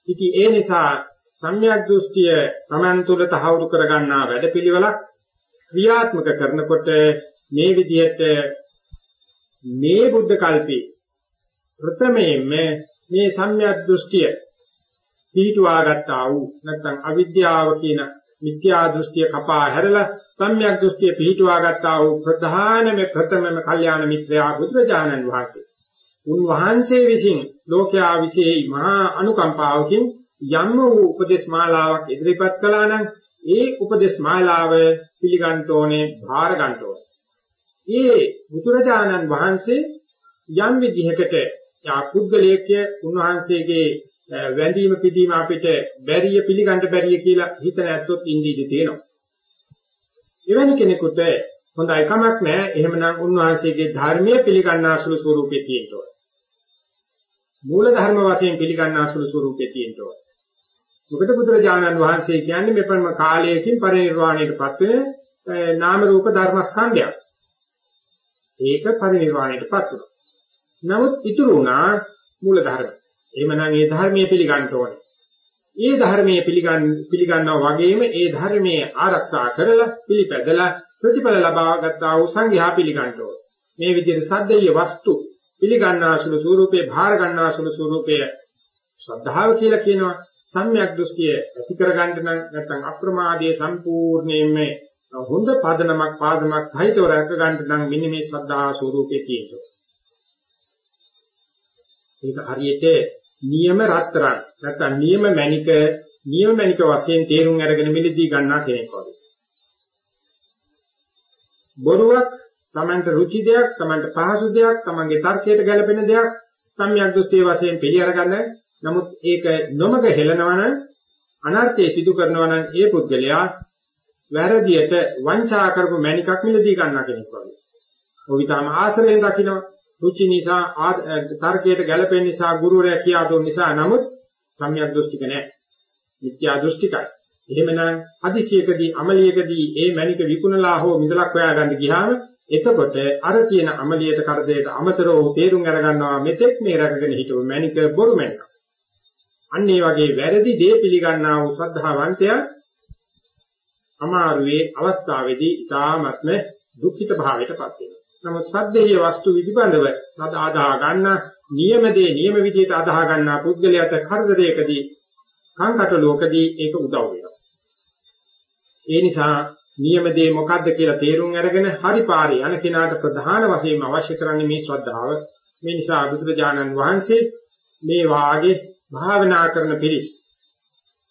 ඉතින් ඒ නිසා සම්‍යක් දෘෂ්ටිය Taman තුල තහවුරු කරගන්නා වැඩපිළිවෙලක් ක්‍රියාත්මක කරනකොට මේ විදිහට මේ බුද්ධ කල්පේ ප්‍රථමයෙන්ම මේ සම්‍යක් දෘෂ්ටිය පිහිටුවා ගත්තා වූ නැත්නම් අවිද්‍යාව කියන මිත්‍යා දෘෂ්ටිය කපා හැරලා සම්‍යක් දෘෂ්ටිය පිහිටුවා ගත්තා වූ ප්‍රධානම ප්‍රථමම කල්යාණ මිත්‍රයා බුදුරජාණන් වහන්සේ. උන්වහන්සේ විසින් ලෝකයා විශේෂයි මහා අනුකම්පාවකින් යම් වූ උපදේශ මාලාවක් ඉදිරිපත් කළා නම් ඒ උපදේශ මාලාව පිළිගන්න ඕනේ, භාර ගන්න ඕනේ. ඒ බුදුරජාණන් වහන්සේ යම් විදිහකට යා පුද්ගලයේ උන්වහන්සේගේ වැඳීම පිදීම අපිට බැරිය පිළිගන්න බැරිය කියලා හිත නැත්තොත් ඉන්දීදි තියෙනවා. එවැනි කෙනෙකුට හොඳයි කමක් නැහැ. එහෙමනම් උන්වහන්සේගේ ධර්මීය පිළිගන්නාසුළු ස්වරූපේ තියෙනවා. මූල ධර්ම වශයෙන් පිළිගන්නාසුළු ස්වරූපේ තියෙනවා. මොකද බුදුරජාණන් වහන්සේ කියන්නේ මෙපමණ කාලයකින් පරිනිර්වාණයටපත් වෙන නාම රූප ධර්මස්කන්ධයක්. ඒක පරිනිර්වාණයටපත් වුණා. නමුත් ඉතුරු වුණා මූල ධර්ම. එහෙමනම් ඒ ධර්මයේ පිළිගන්න ඕනේ. ඒ ධර්මයේ පිළිගන්න පිළිගන්නවා වගේම ඒ ධර්මයේ ආරක්ෂා කරලා පිළිපැදලා ප්‍රතිඵල ලබා ගන්නා වූ සංඝයා පිළිගන්න ඕනේ. මේ විදිහට සද්දේය වස්තු පිළිගන්නාසුළු ස්වරූපේ භාර ගන්නාසුළු ස්වරූපය ශ්‍රද්ධාව කියලා කියනවා. සම්‍යක් දෘෂ්ටිය ඇති කරගන්න නම් නැත්නම් අප්‍රමාදයේ සම්පූර්ණයෙන්ම හොඳ පදනමක් පාදමක් සහිතව රැක ගන්න නම් මෙන්න මේ ශ්‍රද්ධා ස්වරූපේ තියෙනවා. ඒක හරියට නියම රත්තරන් නැත්නම් නියම මණික නියම මණික වශයෙන් තේරුම් අරගෙන මිලදී ගන්නා කෙනෙක් වගේ. බොරුවක් Tamanට රුචි දෙයක්, Tamanට පහසු දෙයක්, Tamanගේ තර්කයට ගැලපෙන දෙයක් සම්‍යක් දෘෂ්ටිය වශයෙන් පිළි අරගන්න. නමුත් ඒක නොමග හෙලනවා නම් අනර්ථය සිදු කරනවා නම් ඒ පුද්ගලයා වැරදියට වංචා කරපු මණිකක් මිලදී ගන්නා කෙනෙක් වගේ. ඔය විතරම ආශ්‍රයෙන් දකින්නවා. රුචි නිසා තර්කයට ගැළපෙන නිසා ගුරුවරයා කියා දුන්න නිසා නමුත් සම්‍යක් දෘෂ්ටික නැහැ. මිත්‍යා දෘෂ්ටිකයි. එහෙමනම් අදිශයකදී අමලියකදී ඒ මණික විකුණලා හෝ මිදලක් හොයාගන්න ගියාම එතකොට අර කියන අමලියට කරදරයට අමතරව තේරුම් අරගන්නවා මෙතෙක් මේ රැකගෙන හිටපු මණික බොරු මණික. අන්න ඒ වගේ වැරදි දේ පිළිගන්නා වූ ශ්‍රද්ධාවන්තයා අමාරුවේ අවස්ථාවේදී ඊ타ත්ම දුක්ඛිත භාවයටපත් වෙනවා. නමුත් සද්දේය වස්තු විදිබඳව සද ආදා ගන්න නියම දේ නියම විදියට අදාහ ගන්නා පුද්ගලයාට කරදරයකදී කංකට ලෝකදී ඒක උදව් වෙනවා. ඒ නිසා නියම දේ මොකද්ද කියලා තේරුම් අරගෙන හරි පාරේ යන කෙනාට ප්‍රධාන වශයෙන්ම අවශ්‍ය කරන්නේ මේ ශ්‍රද්ධාව. මේ නිසා බුදුරජාණන් වහන්සේ මේ වාගේ භාවනා කරන පිරිස්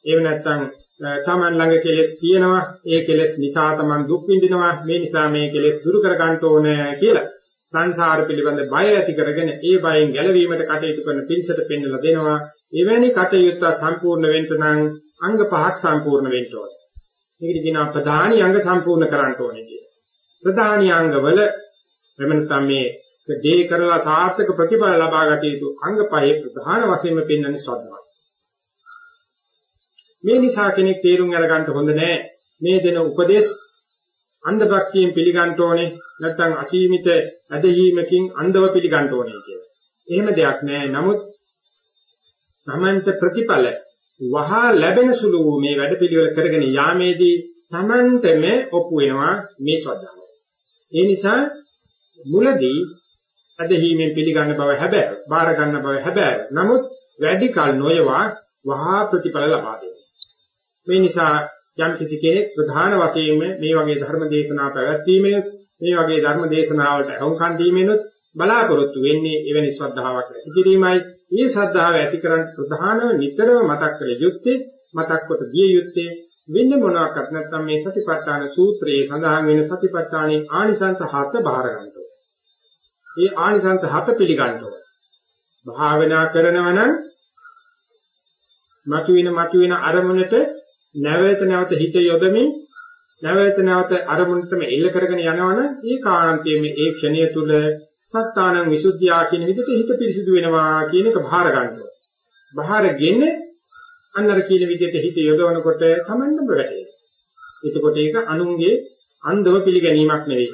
එහෙම නැත්නම් තමන් ළඟ කෙලෙස් තියෙනවා ඒ කෙලෙස් නිසා තමන් දුක් විඳිනවා මේ නිසා මේ කෙලෙස් දුරු කර ගන්න ඕනේ කියලා සංසාර පිළිබඳ බය ඇති කරගෙන ඒ බයෙන් ගැලවීමට කටයුතු කරන පිරිසට පෙන්වලා දෙනවා. එවැනි කටයුත්ත සම්පූර්ණ වෙන්න නම් අංග පහක් සම්පූර්ණ වෙන්න ඕනේ. මේකට කියනවා ප්‍රධානී අංග සම්පූර්ණ කරන්න ඕනේ කියලා. ප්‍රධානී අංගවල එමෙන්නතම මේ දේ කරලා සාර්ථක ප්‍රතිඵල ලබා ගත යුතු අංග පහේ ප්‍රධාන වශයෙන්ම පෙන්වන්නේ ශ්‍රද්ධාව. මේ නිසා කෙනෙක් තේරුම් අරගන්න හොඳ නෑ මේ දෙන උපදේශ අන්ධ භක්තියෙන් පිළිගන්න ඕනේ නැත්නම් අසීමිත ඇදහිීමකින් අන්ධව පිළිගන්න ඕනේ කියලා. එහෙම දෙයක් නෑ. නමුත් තමන්ට ප්‍රතිඵල වහා ලැබෙන සුළු වූ මේ වැඩපිළිවෙල කරගෙන යාමේදී තමන්ටම ඔප්පු වෙනවා මේ ශ්‍රද්ධාව. ඒ නිසා මුලදී ඇදහිීමෙන් පිළිගන්න බව හැබැයි බාර ගන්න බව හැබැයි නමුත් වැඩි කල නොයවා වහා ප්‍රතිඵල ලබා දෙනවා. මේ නිසා යම් කිසි කෙනෙක් ප්‍රධාන වශයෙන්ම මේ වගේ ධර්ම දේශනා පැවැත්වීමෙන් මේ වගේ ධර්ම දේශනාවලට අහුම්කන් දීමෙනුත් බලාපොරොත්තු වෙන්නේ එවැනි ශ්‍රද්ධාවක් ඇති කිරීමයි. මේ ශ්‍රද්ධාව ඇති කරන් ප්‍රධානව නිතරම මතක් කළ යුත්තේ මතක් කොට දිය යුත්තේ වෙන මොනවාක්වත් නැත්නම් මේ සතිපට්ඨාන සූත්‍රයේ සඳහන් වෙන සතිපට්ඨානයේ ආනිසංස හත බාර ගන්නවා. මේ ආනිසංස හත පිළිගන්නවා. භාවනා කරනවා නම් මතුවෙන මතුවෙන අරමුණට නැවත නැවත හිත යොදමින් නැවත නැවත අරමුණටම එල්ල කරගෙන යනවනම් ඒ කාන්තයේ මේ ඒ ක්ෂණය තුල සත්තානං විසුද්ධියා කියන විදිහට හිත පිරිසිදු වෙනවා කියන එක බාර ගන්නවා. බාරගෙන අන්නර කියන විදිහට හිත යොදවනකොට තමන්නම වැටෙනවා. එතකොට ඒක අනුන්ගේ අන්ධව පිළිගැනීමක් නෙවෙයි.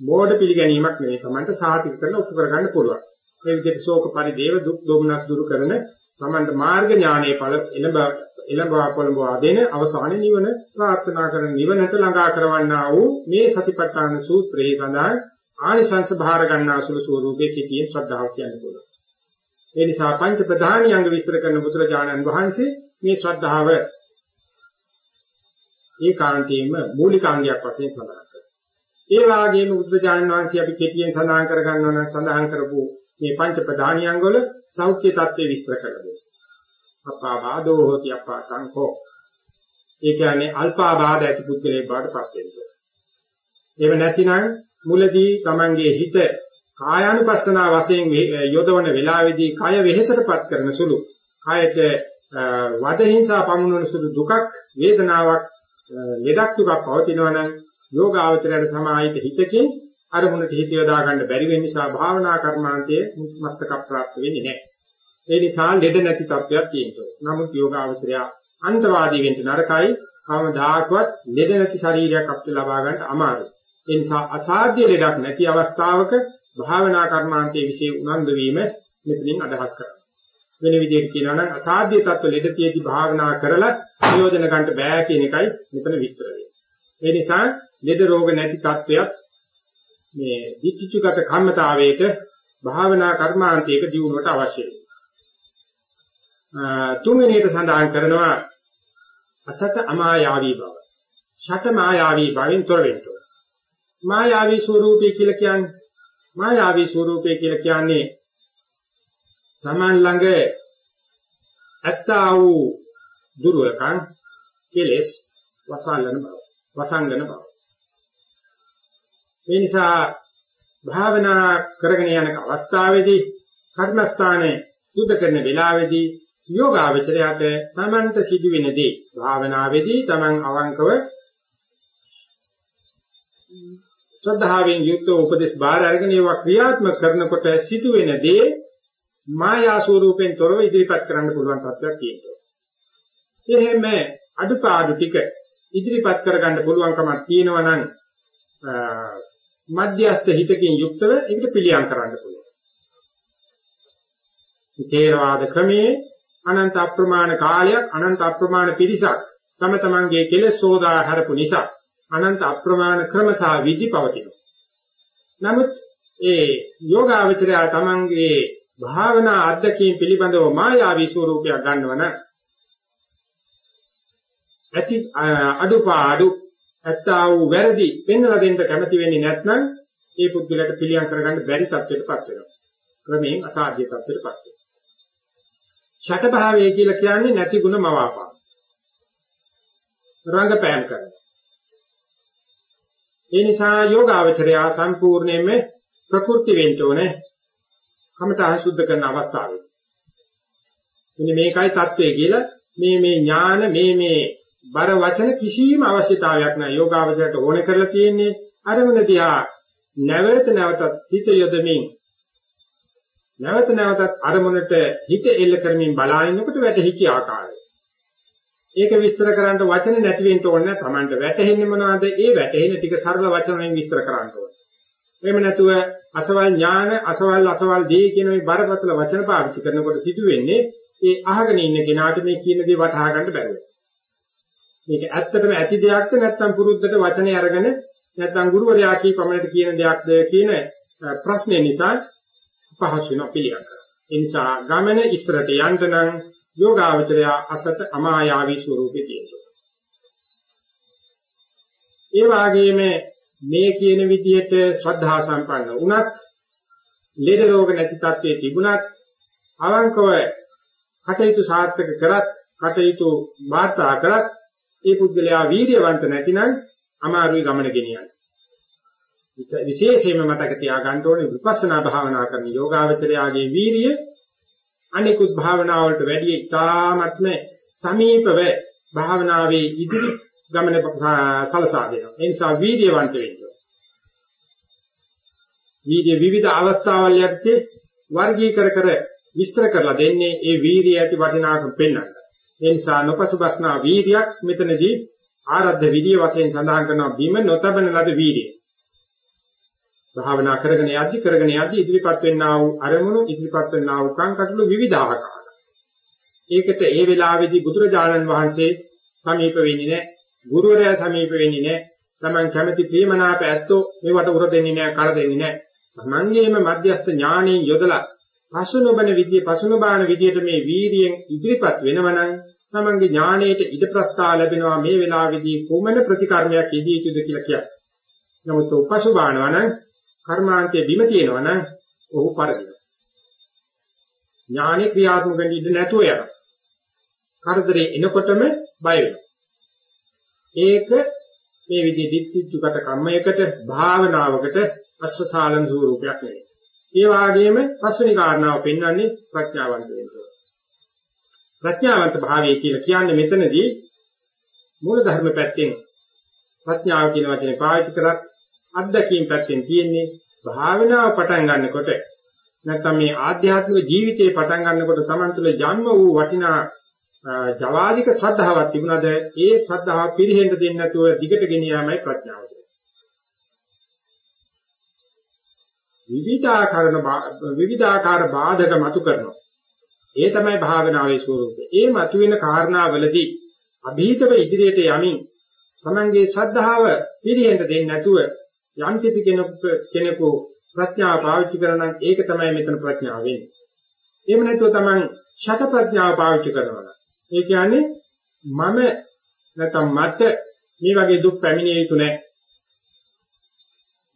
බෝඩ පිළිගැනීමක් නෙවෙයි. තමන්ට සාතික කරලා උප කරගන්න පුළුවන්. මේ විදිහට ශෝක පරිදේව දුක් දෝමනස් දුරු කරන තමන්ට මාර්ග ඥානයේ ඵල එළඹ එළඹවා කොළඹවා දෙන අවසානයේ නිවන ප්‍රාර්ථනා කරන නිවනට ළඟා කරවන්නා වූ මේ සතිපට්ඨාන සූත්‍රයේ සඳහන් ආනිසංස භාර ගන්නා සුළු ස්වරූපයේ කිතියෙන් ශ්‍රද්ධාව කියන්න පුළුවන්. ඒ නිසා පංච ප්‍රධානී අංග විස්තර කරන බුදුරජාණන් වහන්සේ මේ ශ්‍රද්ධාව ඒකාන්තයෙන්ම මූලික අංගයක් වශයෙන් සඳහන් කරනවා. ඒ වාගේම බුදුරජාණන් වහන්සේ අපි කෙටියෙන් සඳහන් කර ගන්නවා නම් සඳහන් කරපු මේ පංච ප්‍රධානී අංග වල සෞඛ්‍ය tattve විස්තර කරනවා. අපාබාධෝ හෝති අපාතංකෝ. ඒ කියන්නේ අල්පාබාධ ඇති පුද්ගලයෙක් බවට පත් වෙනවා. එහෙම නැතිනම් මුලදී Tamange හිත කායානුපස්සනා වශයෙන් යොදවන වෙලාවේදී කය වෙහෙසටපත් කරන සුළු කයට වදහිංසා පමුණුන සුළු දුකක් වේදනාවක් ලෙඩක් දුකක් පවතිනවා නම් යෝගාවචරයට සමාහිත හිතකින් අරමුණට හිත යොදා ගන්න බැරි වෙන නිසා භාවනා කර්මාන්තයේ මස්තක ප්‍රාප්ත වෙන්නේ නැහැ. ඒ නිසා ලෙඩ නැති තත්වයක් තියෙනවා. නමුත් යෝගාවචරය අන්තවාදී වෙන්න නරකයි. කවමදාකවත් ලෙඩ නැති ශරීරයක් අපිට ලබා ගන්නට අමාරුයි. ඒ නිසා අසාධ්‍ය ලෙඩක් නැති අවස්ථාවක භාවනා කර්මාන්තයේ විශේෂ උනන්දු වීම මෙතනින් අදහස් කරනවා. වෙන විදිහට කියනවා නම් අසාධ්‍ය තත්ත්ව ලෙඩ තියෙදි භාවනා කරලා ප්‍රයෝජන ගන්න බෑ කියන එකයි මෙතන විස්තර වෙන්නේ. ඒ නිසා ලෙඩ රෝග නැති තත්ත්වයක් මේ දික්කිචුගත කම්මතාවයක භාවනා කර්මාන්තයක දියුණුවට අවශ්‍යයි. තුන්වෙනියට සඳහන් කරනවා අසත අමායාවී බව. ෂට මායාවී බවෙන් තොර වෙන්න ඕන. මායාවී ස්වરૂපය කියලා කියන්නේ මායාවී ස්වરૂපය කියලා කියන්නේ Taman ළඟ ඇත්තා වූ දුර්වලකම් කෙලෙස් වසංගන බව. වසංගන බව. මේ නිසා භාවනා කරගෙන යන අවස්ථාවේදී කර්මස්ථානයේ සුද්ධ කරන වෙලාවේදී යෝගාවචරයට තමන්ට සිදුවෙන දේ භාවනාවේදී තමන් අවංකව ශ්‍රද්ධාවෙන් යුක්ත උපදේශ බාර අරගෙන ඒවා ක්‍රියාත්මක කරනකොට සිදුවෙන දේ මායා ස්වරූපෙන් තොරව ඉදිරිපත් කරන්න පුළුවන් තත්ත්වයක් තියෙනවා. එහෙම අඩුපාඩු ටික ඉදිරිපත් කරගන්න පුළුවන්කමක් තියෙනවා නම් මධ්‍යස්ථ හිතකින් යුක්තව ඒකට පිළියම් කරන්න පුළුවන්. තේරවාද ක්‍රමයේ අනන්ත අප්‍රමාණ කාලයක් අනන්ත අප්‍රමාණ පිරිසක් තම තමන්ගේ කෙලෙස් සෝදා හරපු නිසා අනන්ත අප්‍රමාණ ක්‍රම සහ විදි පවතිනවා. නමුත් ඒ යෝගාවචරය තමන්ගේ භාවනා අධ්‍යක්ීම් පිළිබඳව මායාවී ස්වરૂපයක් ගන්නවන ඇති අඩුපාඩු ඇත්තා වූ වැරදි පෙන්වලා දෙන්න කැමති වෙන්නේ නැත්නම් ඒ පුද්ගලයාට පිළියම් කරගන්න බැරි තත්ත්වයකටපත් වෙනවා. ක්‍රමයෙන් අසාධ්‍ය තත්ත්වයකටපත් වෙනවා. ෂටභාවය කියලා කියන්නේ නැති ಗುಣ මවාපාන. රංගපෑම් කරනවා. ඒ නිසා යෝගාවචරය සම්පූර්ණයෙන්ම ප්‍රකෘති වෙන්න ඕනේ. කමඨහං සුද්ධ කරන අවස්ථාවේ. මෙන්න මේකයි தત્වේ කියලා මේ මේ ඥාන මේ මේ බර වචන කිසිම අවශ්‍යතාවයක් නැහැ. යෝගාවචරයට ඕනේ කරලා තියෙන්නේ අරමුණ දිහා නැවත නැවතත් හිත යොදමින් නැවත නැවතත් අරමුණට හිත එල්ල කරමින් බලාගෙනකොට වැටහිච්ච ආකාරය. ඒක විස්තර කරන්න වචන නැති වෙන්න ඕනේ නැහැ. Tamanට වැටහෙන්නේ මොනවද? ඒ වැටහෙන ටික සරල වචන වලින් විස්තර කරන්න ඕනේ. එහෙම නැතුව අසවල් ඥාන, අසවල් අසවල් දී කියන මේ බරපතල වචන පාවිච්චි කරනකොට සිදු වෙන්නේ ඒ අහගෙන ඉන්න කෙනාට මේ කියන දේ වටහා ගන්න බැහැ. මේක ඇත්තටම ඇති දෙයක්ද නැත්නම් පුරුද්දට වචනේ අරගෙන නැත්නම් ගුරුවරයා කී පමණට කියන දෙයක්ද කියන ප්‍රශ්නේ නිසා පහසු වෙන පිළිගන්න. ඒ නිසා ගමන ඉස්සරට යන්න නම් යෝගාවචරය අසත අමායාවී ස්වરૂපේ තියෙනවා. ඒ වගේම මේ කියන විදිහට ශ්‍රද්ධා සම්පන්න වුණත් ලෙඩ රෝග නැති තත්ත්වයේ තිබුණත් අවංකව කටයුතු සාර්ථක කරත් කටයුතු වාර්තා කරත් ඒ පුද්ගලයා වීර්යවන්ත නැතිනම් අමාරුයි ගමන ගෙනියන්න. විශේෂයෙන්ම මතක තියාගන්න ඕනේ විපස්සනා භාවනා කරන යෝගාවචරයාගේ වීරිය අනිකුත් භාවනා වලට වැඩිය ඉතාමත්ම සමීපව භාවනාවේ ඉදිරි ගමන සලසා දෙනවා. ඒ නිසා වීර්යවන්ත වෙන්න ඕනේ. වීර්ය විවිධ අවස්ථාවල් යටතේ වර්ගීකර කර විස්තර කරලා දෙන්නේ ඒ වීර්යය ඇති වටිනාකම පෙන්වන්න. ඒ නිසා නොපසුබස්නා වීර්යයක් මෙතනදී ආරද්ධ විදිය වශයෙන් සඳහන් කරනවා බිම නොතබන ලද වීර්යය. භාවනා කරගෙන යද්දි කරගෙන යද්දි ඉදිරිපත් වෙන්නා වූ අරමුණු ඉදිරිපත් වෙන්නා වූ කංකටළු විවිධාකාර. ඒකට ඒ වෙලාවේදී බුදුරජාණන් වහන්සේ සමීප වෙන්නේ නැහැ. ගුරුවරයා සමීප වෙන්නේ නැහැ. Taman කැමති ප්‍රේමනාප ඇත්තෝ මේවට උර දෙන්නේ නැහැ, කර දෙන්නේ නැහැ. Tamanගේම මධ්‍යස්ථ ඥාණයෙන් යොදලා පසුනොබන විදිය පසුනොබාන විදියට මේ වීරියෙන් ඉදිරිපත් වෙනවනම් තමන්ගේ ඥාණයට ඉද ප්‍රස්තාව ලැබෙනවා මේ වෙලාවේදී කොමන ප්‍රතිකර්මයක් යෙදිය යුතුද කියලා කියන්නේ. නමුත් උපසුබානවා නම් කර්මාන්තයේ බිම තියෙනවා නම් ඔහු පරදිනවා. ඥානෙ ක්‍රියාත්මක වෙන්න ඉඩ නැතුව යනවා. කරදරේ එනකොටම බය වෙනවා. ඒක මේ විදිහේ දිට්ඨිචුකට කම්මයකට භාවනාවකට අස්වසාලන ස්වරූපයක් නෙවෙයි. ඒ වාගේම පස්වෙනි කාරණාව පෙන්වන්නේ ප්‍රඥාවන්ත වෙන්න. ප්‍රඥාවන්ත භාවය කියලා කියන්නේ මෙතනදී මූල ධර්ම පැත්තෙන් ප්‍රඥාව කියන වචනේ පාවිච්චි කරත් අත්දැකීම් පැත්තෙන් තියෙන්නේ භාවනාව පටන් ගන්නකොට. නැත්නම් මේ ආධ්‍යාත්මික ජීවිතේ පටන් ගන්නකොට Taman තුළ ජන්ම වූ වටිනා ජවාදික ශ්‍රද්ධාවක් තිබුණාද? ඒ ශ්‍රද්ධාව පිරිහෙන්න දෙන්නේ නැතුව දිගට ගෙන යාමයි ප්‍රඥාව විවිධාකාරන විවිධාකාර බාධක මතු කරනවා. ඒ තමයි භාවනාවේ ස්වરૂපය. ඒ මතුවෙන කාරණාවලදී અભීතව ඉදිරියට යමින් තමන්ගේ ශ්‍රද්ධාව පිරිහෙන්න දෙන්නේ නැතුව යම් කිසි කෙනෙකු ප්‍රඥාව පාවිච්චි කරනනම් ඒක තමයි මෙතන ප්‍රඥාව වෙන්නේ. එහෙම නැතුව තමන් ශත ප්‍රඥාව පාවිච්චි කරනවා. ඒ කියන්නේ මම නැත්නම් මට මේ වගේ දුක් පැමිණිය යුතු නැහැ.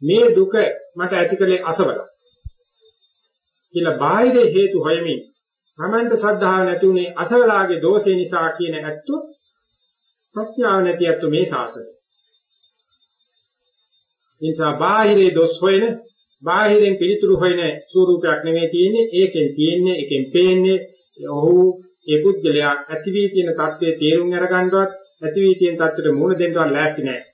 මේ දුක මට ඇතිකලේ අසවල. කියලා බාහිර හේතු හොයමින් Tamanට ශ්‍රද්ධාව නැති උනේ අසවලාගේ දෝෂේ නිසා කියන ඇත්තු ප්‍රඥාව නැති ඇත්තු මේ සාසනය. නිසා බාහිරේ දොස් හොයන බාහිරෙන් පිළිතුරු හොයන ස්වරූපයක් නෙමෙයි තියෙන්නේ ඒකෙන් තියෙන්නේ එකෙන් පේන්නේ ඔහු ඒ පුද්ගලයා ඇති වී තියෙන தත්ත්වයේ තේරුම් අරගන්නවත් ඇති වී තියෙන தත්ත්වයට මුහුණ දෙන්නවත් ලෑස්ති නැහැ.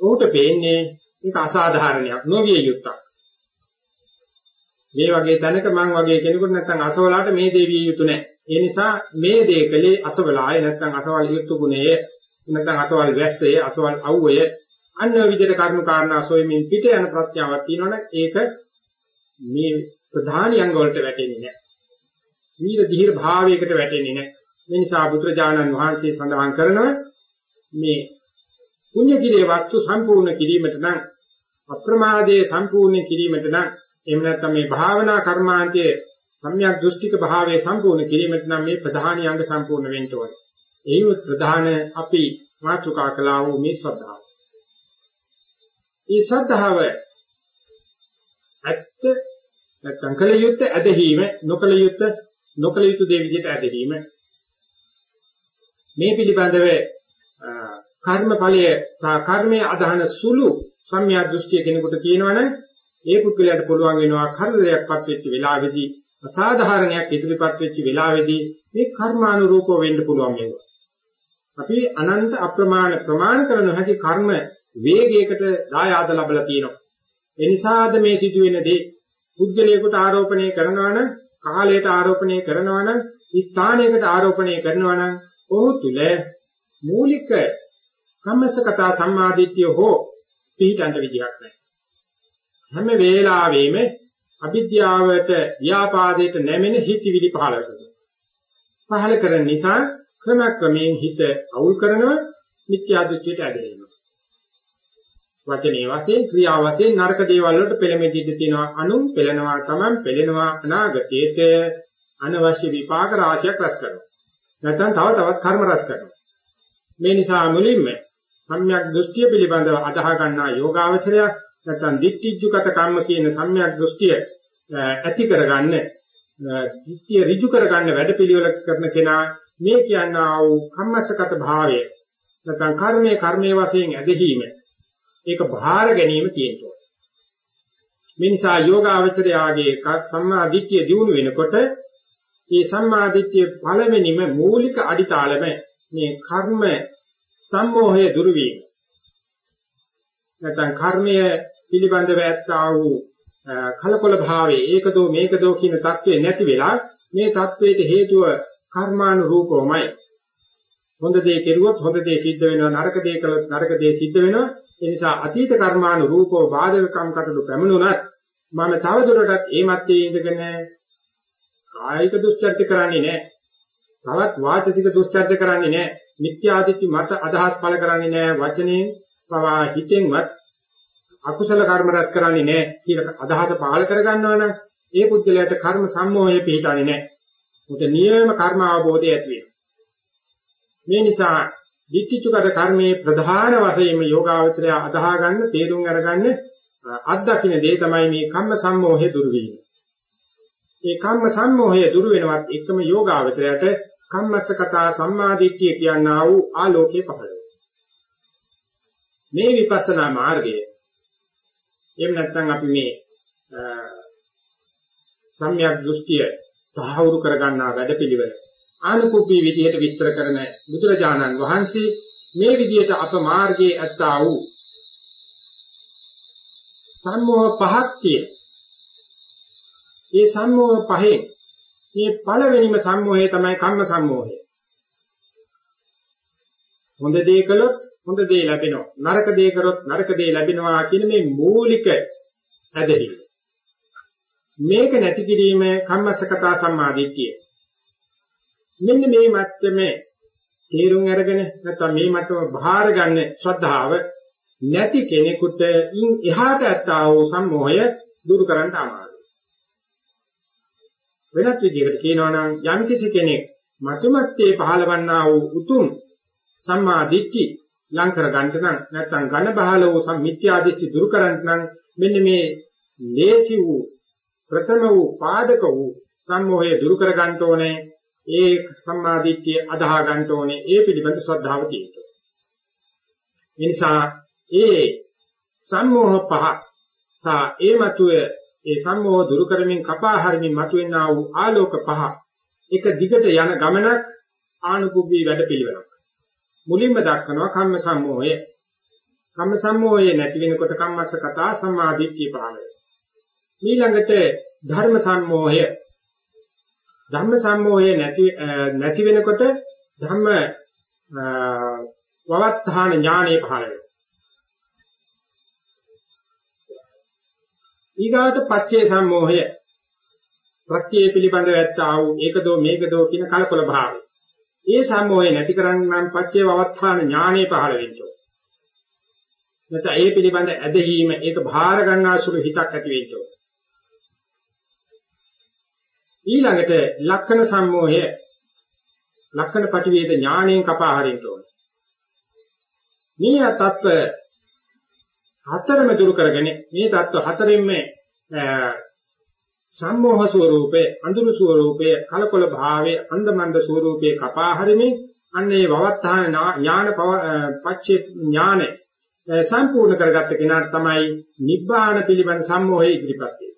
ඔහුට පේන්නේ ඒක අසාධාරණයක් නොවිය යුත්තක්. මේ වගේ තැනක මං වගේ කෙනෙකුට නැත්නම් අසවලාට මේ දේ විය යුතු නැහැ. ඒ නිසා මේ දේ කලේ අසවලාය නැත්නම් අසවල් යුතු ගුණයේ නැත්නම් අසවල් වැස්සයේ අසවල් අවුවේ අන්න විදිහට කරුණු කාරණා සොයමින් පිට යන ප්‍රඥාවක් තියෙනවනේ ඒක මේ ප්‍රධාන අංග වලට වැටෙන්නේ නැහැ. වීර ධීර භාවයකට වැටෙන්නේ නැහැ. මේ නිසා බුදුරජාණන් වහන්සේ සඳහන් කරනවා මේ පුණ්‍ය කිරේ වස්තු සම්පූර්ණ කිරීමට නම් අප්‍රමාදයේ සම්පූර්ණ කිරීමට නම් එහෙම නැත්නම් මේ භාවනා කර්මාන්තයේ සම්‍යක් දෘෂ්ටික භාවයේ සම්පූර්ණ කිරීමට නම් මේ ප්‍රධාන අංග සම්පූර්ණ වෙන්න ඕනේ. ඒව ප්‍රධාන අපි මාතෘකා කළා වූ මේ ශ්‍රද්ධාව. මේ ශ්‍රද්ධාව ඇත්ත නැත්නම් කල යුත්තේ ඇදහිීම නොකල යුත්තේ නොකල යුතු දේ විදිහට ඇදහිීම මේ පිළිබඳව කර්මඵලයේ සහ කර්මයේ අදහන සුළු සම්මිය දෘෂ්ටිය කෙනෙකුට කියනවනම් ඒ පුද්ගලයාට පුළුවන් වෙනවා කරදරයක්පත් වෙච්ච වෙලාවේදී අසාධාරණයක් ඉදිරිපත් වෙච්ච වෙලාවේදී මේ කර්මානුරූපව වෙන්න පුළුවන් වෙනවා. අපි අනන්ත අප්‍රමාණ ප්‍රමාණ කරන හැටි කර්ම වේගයකට දායාද ලැබලා තියෙනවා. ඒ නිසාද මේ සිදුවෙන දේ පුද්ගලයාට ආරෝපණය කරනවා නම් කාලයට ආරෝපණය කරනවා නම් ස්ථානයකට ආරෝපණය කරනවා නම් ඔහු තුල මූලික කම්මසකතා සම්මාදිට්ඨිය හෝ පිහිටන්න විදියක් නැහැ. හැම වෙලාවෙම අවිද්‍යාවට ව්‍යාපාදයට නැමෙන හිතවිලි පහළ කරනවා. පහළ කරන නිසා ක්‍රමක්‍රමයෙන් හිත අවුල් කරනවා මිත්‍යා දෘෂ්ටියට ඇදෙනවා. වචනේ වශයෙන් ක්‍රියා වශයෙන් නරක දේවල් වලට පෙළඹෙද්දී තියෙනවා අනුන් පෙළෙනවා තමන් පෙළෙනවා අනාගතයේට අනවශ්‍ය විපාක රාශියක් රැස් කරනවා. නැත්නම් තව තවත් කර්ම රැස් කරනවා. මේ නිසා මුලින්ම සම්‍යක් දෘෂ්ටිය පිළිබඳව අදහ ගන්නා යෝගාවචරයක් නැත්නම් දිට්ඨිජ්ජුගත කම්ම කියන සම්‍යක් දෘෂ්ටිය ඇති කරගන්න දිට්ඨිය ඍජු කරගන්න වැඩපිළිවෙල කරන කෙනා මේ කියනා වූ කම්මස්සගත භාවය නැත්නම් කර්මයේ කර්මයේ වශයෙන් ඇදහිීම. ඒක බාහිර ගැනීම තියෙනවා මේ නිසා යෝගාවචරයාගේ සම්මා දිට්ඨිය දියුණු වෙනකොට මේ සම්මා දිට්ඨිය පළවෙනිම මූලික අඩිතාලම මේ කර්ම සම්මෝහය දුරු වීම. නැත්නම් කර්මය පිළිබඳව ඇත්තා වූ කලකොල භාවයේ ඒකදෝ මේකදෝ කියන தત્ත්වේ නැති වෙලා මේ தત્ත්වයට හේතුව කර්මානුරූපවමයි. හොඳ දේ කෙරුවොත් හොඳ දේ සිද්ධ වෙනවා නරක දේ කළොත් නරක දේ සිද්ධ වෙනවා. ඒ නිසා අතීත කර්මානුරූපව බාධකකම් කටළු පැමිණුණත් මම තවදුරටත් ඒ මැත්තේ ඉඳගෙන කායික දුස්චර්ය කරන්නේ නැහැ. තවත් වාචික දුස්චර්ය කරන්නේ නැහැ. මිත්‍යාදිති මත අදහස් පළ කරන්නේ නැහැ. වචනේ පවා හිතෙන්වත් අකුසල කර්ම රැස් කරන්නේ නැහැ කියලා අදහස පහල කරගන්නවා නම් ඒ පුද්ගලයාට කර්ම සම්මෝහය පිළිටන්නේ නැහැ. උට නියම කර්ම අවබෝධය ඇති වෙනවා. මේ නිසා ditthිචුකද කර්මයේ ප්‍රධාන වශයෙන්ම යෝගාවචරය අදහා ගන්න තේරුම් අරගන්න අත්දකින්න දේ තමයි මේ කම්ම සම්මෝහය දුරු වීම. මේ කම්ම සම්මෝහය දුරු වෙනවත් එකම යෝගාවචරයට කම්මස්ස කතා සම්මාදිට්ඨිය කියනා වූ ආලෝකයේ පහළ මේ විපස්සනා මාර්ගය එහෙම නැත්නම් අපි මේ සම්‍යක් දෘෂ්ටිය සාහවුරු කරගන්නා වැඩපිළිවෙල ආනුකූපී විදිහට විස්තර කරන බුදුරජාණන් වහන්සේ මේ විදිහට අප මාර්ගයේ ඇත්තා වූ සම්මෝහ පහක් තියෙන. මේ සම්මෝහ පහෙන් මේ පළවෙනිම සම්මෝහය තමයි කම්ම සම්මෝහය. හොඳ දේ කළොත් හොඳ දේ ලැබෙනවා. නරක දේ කරොත් නරක දේ ලැබෙනවා කියන මේ මූලික ඇදහිල්ල. මේක නැති කිරීම කම්මස්සකතා සම්මාදිට්ඨිය. මෙන්න මේ මට්ටමේ තේරුම් අරගෙන නැත්නම් මේ මට්ටම බාහිර ගන්න ශ්‍රද්ධාව නැති කෙනෙකුට ඉන් එහාට ඇත්තා වූ සම්මෝහය දුරු කරන්න අමාරුයි. වෙනත් විදිහකට කියනවා නම් යම් කිසි කෙනෙක් මතුමැත්තේ පහළවන්නා වූ උතුම් සම්මා දිට්ඨි ලං කර ගන්නට නම් නැත්නම් ඝන බහල වූ මිත්‍යා දෘෂ්ටි දුරු කරන්නට නම් මෙන්න මේ ලේසි වූ ප්‍රථම වූ පාදක වූ සම්මෝහය දුරු කර ගන්න ඕනේ. ඒ සම්මාදිට්ඨිය අදාහ ගන්න ඕනේ. ඒ පිළිබඳ ශ්‍රද්ධාව තියෙනවා ඒ නිසා ඒ සම්මෝහ පහ සා ඒ මතුවේ ඒ සම්මෝහ දුරු කරමින් කපා හරිමින් මතුවෙනා වූ ආලෝක පහ එක දිගට යන ගමනක් ආනුභවී වැඩ පිළිවෙලක් මුලින්ම දක්වනවා කම්ම සම්මෝහය. කම්ම සම්මෝහය නැති වෙනකොට කම්මස්ස කතා සම්මාදිට්ඨිය පහළ වෙනවා. ඊළඟට ධර්ම සම්මෝහය. ධම්ම සම්මෝහය නැති නැති වෙනකොට ධම්ම වවත්තාන ඥානෙ පහළ වෙනවා. ඊගාට පච්චේ සම්මෝහය ප්‍රත්‍ය පිළිබඳව ඇත්තා වූ ඒකදෝ මේකදෝ කියන කලකොල භාවය. ඒ සම්මෝහය නැති කරන්න නම් පච්චේ වවත්තාන ඥානෙ පහළ වෙන්න ඕන. නැත්නම් ඒ පිළිබඳ ඇදහිීම ඒක භාර ගන්නාසුළු හිතක් ඇති වෙන්න ඕන. ඊළඟට ලක්ෂණ සම්මෝහය ලක්ෂණ පටිවේද ඥාණයෙන් කපා හරින්න ඕන. මේ තත්ත්ව හතරම දුරු කරගෙන මේ තත්ත්ව හතරෙන්ම සම්මෝහ ස්වરૂපයේ අඳුරු ස්වરૂපයේ කලකොල භාවයේ අන්දමන්ද ස්වરૂපයේ කපා හරිමින් අන්නේ වවත්තාන ඥාන පච්චේ ඥානෙ සම්පූර්ණ කරගත්ත කෙනාට තමයි නිබ්බාන පිළිබඳ සම්මෝහය ඉදිරිපත් වෙන්නේ.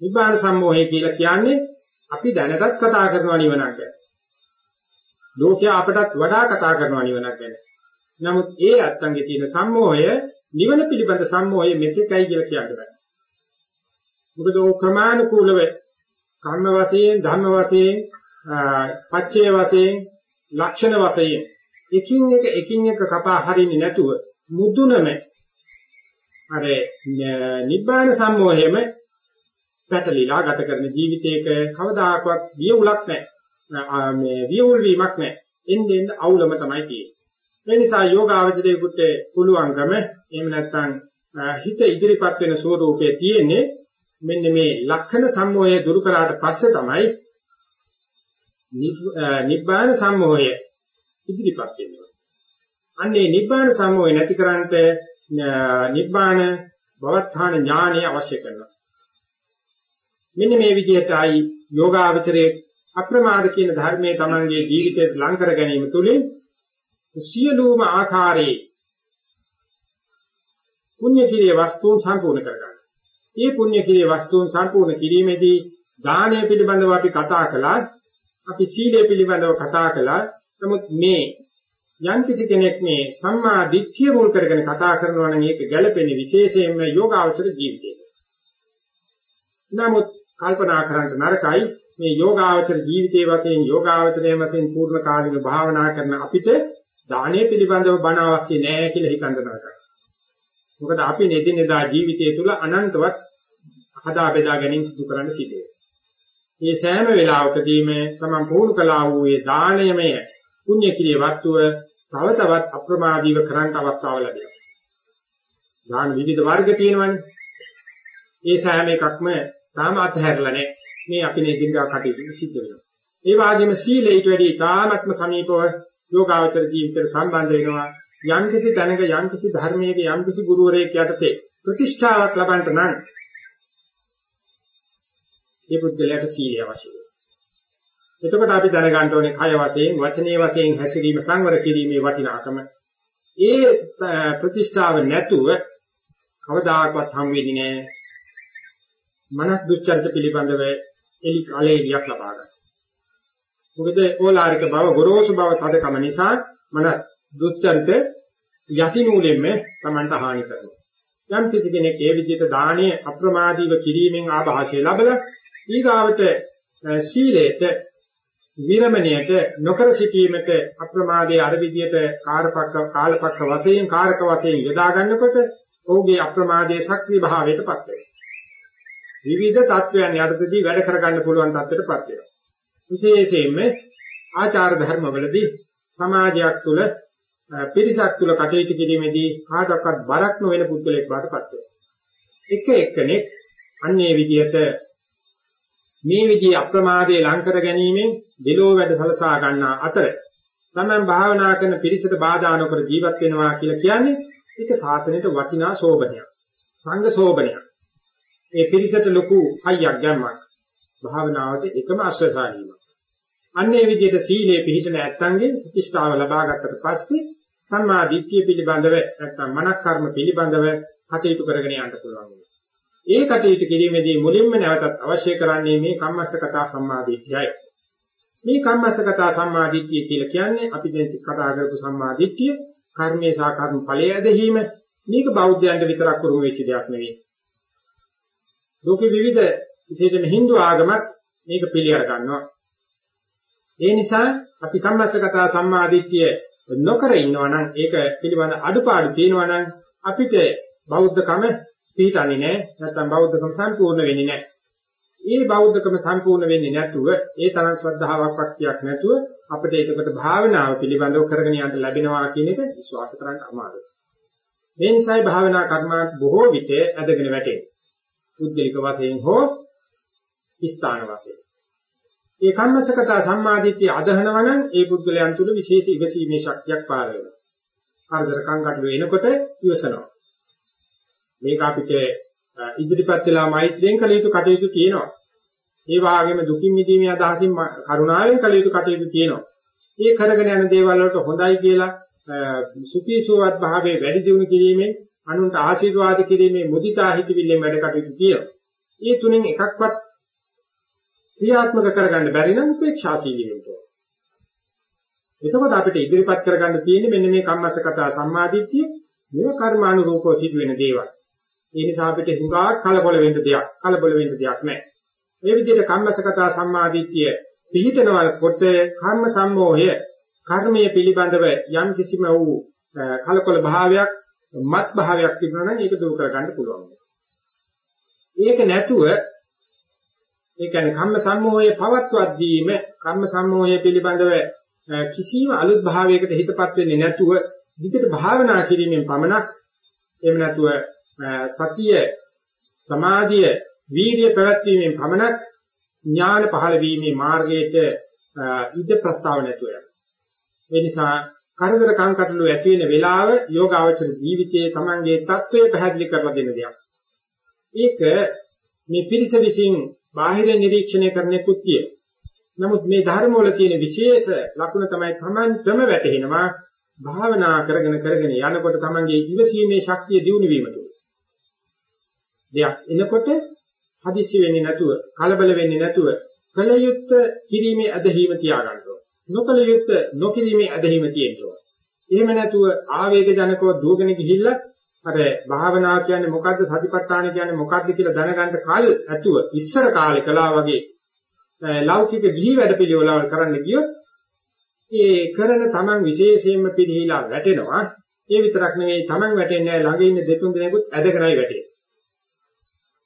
නිබ්බාන සම්මෝහය කියලා කියන්නේ අපි දැනටත් කතා කරනවා නිවනක් ගැන. ලෝකයා අපටත් වඩා කතා කරනවා නිවනක් ගැන. නමුත් ඒ අත්ංගේ තියෙන සම්මෝහය නිවන පිළිබඳ සම්මෝහය මෙතෙක්යි කියලා කියන්න බෑ. මොකද ඕ ක්‍රමානුකූලව කර්ම වශයෙන් ධර්ම වශයෙන් පච්චේ වශයෙන් ලක්ෂණ වශයෙන් එකින් එක එකින් එක කපා හරින්නේ නැතුව මුදුනම අර නිබ්බාන සම්මෝහයම පැටලිලා ගත කරන ජීවිතයක කවදාකවත් වියුලක් නැහැ. මේ වියුල් වීමක් නැහැ. එන්නේ එන්නේ අවුලම තමයි තියෙන්නේ. ඒ නිසා යෝගාවචරයේකට පුළුවන්කම එහෙම නැත්නම් හිත ඉදිරිපත් වෙන ස්වરૂපයේ තියෙන්නේ මෙන්න මේ ලක්ෂණ සම්මෝහය දුරු කරාට පස්සේ තමයි නිබ්බාන සම්මෝහය ඉදිරිපත් වෙන්නේ. අන්නේ නිබ්බාන සම්මෝහය නැති කරන්නට නිබ්බාන භවත්ථාන ඥානය අවශ්‍ය කරනවා. මෙන්න මේ විදිහටයි යෝගාවචරයේ අප්‍රමාද කියන ධර්මයේ Tamanගේ ජීවිතයට ලං කර ගැනීම තුළින් සියලුම ආකාරයේ පුණ්‍ය කිරිය වස්තුන් සම්පූර්ණ කරගන්න. මේ පුණ්‍ය කිරිය වස්තුන් සම්පූර්ණ කිරීමේදී දානය පිළිබඳව අපි කතා කළා. අපි සීලය පිළිබඳව කතා කළා. නමුත් මේ යම් කිසි කෙනෙක් මේ සම්මා දිට්ඨිය මුල් කරගෙන කතා කරනවා නම් ඒක ගැළපෙන්නේ විශේෂයෙන්ම යෝගාවචර ජීවිතයට. නමුත් කල්පනා කරන්න නරකයි මේ යෝගාවචර ජීවිතයේ වශයෙන් යෝගාවචරයේ වශයෙන් පූර්ණ කාලික භාවනා කරන අපිට දානය පිළිබඳව බණ අවශ්‍ය නැහැ කියලා හිතන්න නරකයි. මොකද අපි නෙදිනෙදා ජීවිතය තුළ අනන්තවත් හදා බෙදා ගැනීම සිදු කරන්න සිදු වෙනවා. මේ සෑම වෙලාවකදීම තමන් පුහුණු කළා වූ ඒ දානයමය පුණ්‍ය කිරිය වස්තුව තව තවත් අප්‍රමාදීව කරන්න අවස්ථාව ලැබෙනවා. දාන විවිධ වර්ග තියෙනවනේ. ඒ සෑම එකක්ම තාම අත්හැරලා නැහැ. මේ අපි නෙදිනදා කටයුතු සිද්ධ වෙනවා. ඒ වගේම සීලය ඊට වැඩි තාමත්ම සමීපව යෝගාවචර ජීවිතයට සම්බන්ධ වෙනවා යම්කිසි තැනක යම්කිසි ධර්මයක යම්කිසි ගුරුවරයෙක් යටතේ ප්‍රතිෂ්ඨාවක් ලබන්නට නම් මේ පුද්ගලයාට සීලය අවශ්‍යයි. එතකොට අපි දැනගන්න ඕනේ කය වශයෙන් වචනේ වශයෙන් හැසිරීම සංවර කිරීමේ වටිනාකම. ඒ ප්‍රතිෂ්ඨාව නැතුව කවදාකවත් හම් වෙන්නේ නැහැ. මනස් දුස්චරිත පිළිබඳව එලි කලෙලියක් ලබා ගන්න. මොකද ඕලාරික බව ගොරෝසු බව තදකම නිසා මන දුස්චරිත යටිනූලෙන්ම Tamanට හානි කරනවා. යම් කිසි කෙනෙක් ඒ විදිහට දාණය අප්‍රමාදීව කිරීමෙන් ආభాෂය ලැබලා ඊගාවට සීලයට විරමණයට නොකර සිටීමට අප්‍රමාදයේ අර විදිහට කාර්පක්ක කාලපක්ක වශයෙන් කාරක වශයෙන් යොදා ගන්නකොට ඔහුගේ අප්‍රමාදයේ ශක්තිය භාවයටපත් වෙනවා. විවිධ තත්වයන් යටතේදී වැඩ කරගන්න පුළුවන් තත්ත්වයටපත් වෙනවා. විශේෂයෙන්ම ආචාර ධර්මවලදී සමාජයක් තුළ පිරිසක් තුළ කටයුතු කිරීමේදී කාටවත් බරක් නොවන පුද්ගලෙක් බාටපත් වෙනවා. එක එක්කෙනෙක් අන්නේ විදිහට මේ විදිහේ අප්‍රමාදයේ ලං කර ගැනීමෙන් දෙලෝ වැඩ සලසා ගන්නා අතර තමන් භාවනා කරන පිරිසට බාධා නොකර ජීවත් වෙනවා කියලා කියන්නේ ඒක සාසනයට වටිනා ශෝභනයක්. සංඝ ශෝභනයක්. මේ පිරිසට ලොකු හයියක් ගැම්මක්. භාවනාවට එකම අශ්‍රසාරීමක්. අන්නේ විදිහට සීලේ පිළිපිට නැත්තන්ගේ ප්‍රතිෂ්ඨාව ලබා ගත්තට පස්සේ සම්මා දිට්ඨිය පිළිබඳව නැත්නම් මනක් කර්ම පිළිබඳව කටයුතු කරගෙන යන්න පුළුවන්. ඒ කටයුතු කිරීමේදී මුලින්ම නැවතත් අවශ්‍ය කරන්නේ මේ කම්මස්සකතා සම්මා දිට්ඨියයි. මේ කම්මස්සකතා සම්මා දිට්ඨිය කියලා කියන්නේ අපි දැන් කතා කරපු සම්මා දිට්ඨිය කර්මයේ සහ කර්ම ඵලයේ ඇදහිීම මේක බෞද්ධයන්ට විතරක් උරුම වෙච්ච දෙයක් නෙවෙයි. ලෝකේ විවිධ විශේෂයෙන්ම Hindu ආගමත් මේක පිළිඅර ගන්නවා. ඒ නිසා අපි කම්මස්සගතා සම්මාදිට්ඨිය නොකර ඉන්නවා නම් ඒක පිළිබඳ අඩුපාඩු තියෙනවා නම් අපිට බෞද්ධකම පිළිටන්නේ නැහැ නැත්නම් බෞද්ධකම සම්පූර්ණ වෙන්නේ නැහැ. ඒ බෞද්ධකම සම්පූර්ණ වෙන්නේ නැතුව ඒ තරම් ශ්‍රද්ධාවක් වාක්‍යයක් නැතුව අපිට ඒකට භාවනාව පිළිබඳව කරගෙන යන්න ලැබෙනවා කියන එක විශ්වාස කරන්න අමාරුයි. මේ නිසායි භාවනා කර්මාන්ත බොහෝ විට ඇදගෙන වැටෙන්නේ. පුද්ගලික වශයෙන් හෝ ස්ථාන වශයෙන්. ඒ කම්මසකතා සම්මාදිට්ඨිය අදහනවා නම් ඒ පුද්ගලයන් තුළ විශේෂ ඉවසීමේ ශක්තියක් පාර වෙනවා. කරදර කංගට වෙනකොට ඉවසනවා. මේක අපිට ඉදිරිපත් වෙලා මෛත්‍රියෙන් කළ යුතු කටයුතු තියෙනවා. ඒ වගේම දුකින් මිදීමේ අදහසින් කරුණාවෙන් කළ යුතු කටයුතු තියෙනවා. මේ කරගෙන යන දේවල් වලට හොඳයි කියලා සුඛී සුවත් භාවයේ වැඩි දියුණු කිරීමෙන් අනුන්ට ආශිර්වාද කිරීමේ මුදිතා හිතවිල්ලෙන් වැඩ කටයුතු කියනවා. ඒ තුනෙන් එකක්වත් ක්‍රියාත්මක කරගන්න බැරි නම් උපේක්ෂාශීලී වෙන්න ඕන. එතකොට අපිට ඉදිරිපත් කරගන්න තියෙන්නේ මෙන්න මේ කම්මස්සකතා සම්මාදිට්ඨිය මේව කර්මානුරූපව සිදුවෙන දේවල්. ඒ නිසා අපිට හුඟා කලබල වෙන්න දෙයක්, කලබල වෙන්න දෙයක් නැහැ. මේ විදිහට කම්මස්සකතා සම්මාදිට්ඨිය පිළිතනවලකොට කර්ම සම්මෝහය කර්මයේ පිළිබඳව යම් කිසිම වූ කලකොල භාවයක් මත් භාවයක් තිබුණා නම් ඒක දුරු කරගන්න පුළුවන්. ඒක නැතුව ඒ කියන්නේ කම්ම සම්මෝහයේ පවත්වත් දීම කම්ම සම්මෝහය පිළිබඳව කිසිම අලුත් භාවයකට හිතපත් වෙන්නේ නැතුව විදිහට භාවනා කිරීමෙන් පමණක් එහෙම නැතුව සතිය සමාධිය වීර්ය පැවැත්වීමෙන් පමණක් ඥාන පහළ වීමේ මාර්ගයට ඉද ප්‍රස්තාව නැතුව යනවා. ඒ නිසා කරදර කංකටළු ඇති වෙන වෙලාව යෝගාවචර ජීවිතයේ Tamange தત્ත්වය පැහැදිලි කරලා දෙන දෙයක්. ඒක මේ පිරිස විසින් බාහිර නිරීක්ෂණය කරන්නෙකුත් කිය. නමුත් මේ ධර්ම වල තියෙන විශේෂ ලක්ෂණ තමයි Tamanටම වැටහෙනවා භාවනා කරගෙන කරගෙන යනකොට Tamange ඉවසීමේ ශක්තිය දියුණු වීම තුළ. දෙයක් එනකොට හදිස්සි වෙන්නේ නැතුව කලබල වෙන්නේ නැතුව කලයුත්ත කිරීමේ අධහිම තියාගන්න ඕන. නොකල යුත්ත නොකිරීමේ අධහිම තියෙනවා. එහෙම නැතුව ආවේග ජනකව දුවගෙන ගිහිල්ලා අර භාවනා කියන්නේ මොකද්ද සතිපට්ඨාන කියන්නේ මොකද්ද කියලා දැනගන්න කල් ඇතුව ඉස්සර කාලේ කළා වගේ ලෞකික ගිහි වැඩපිළිවෙල කරන්න ගියොත් ඒ කරන තමන් විශේෂයෙන්ම පිළිහිලා වැටෙනවා. ඒ විතරක් නෙවෙයි තමන් වැටෙන්නේ ළඟ ඉන්න දෙතුන් දෙනෙකුත් ඇදගෙනයි වැටෙන්නේ.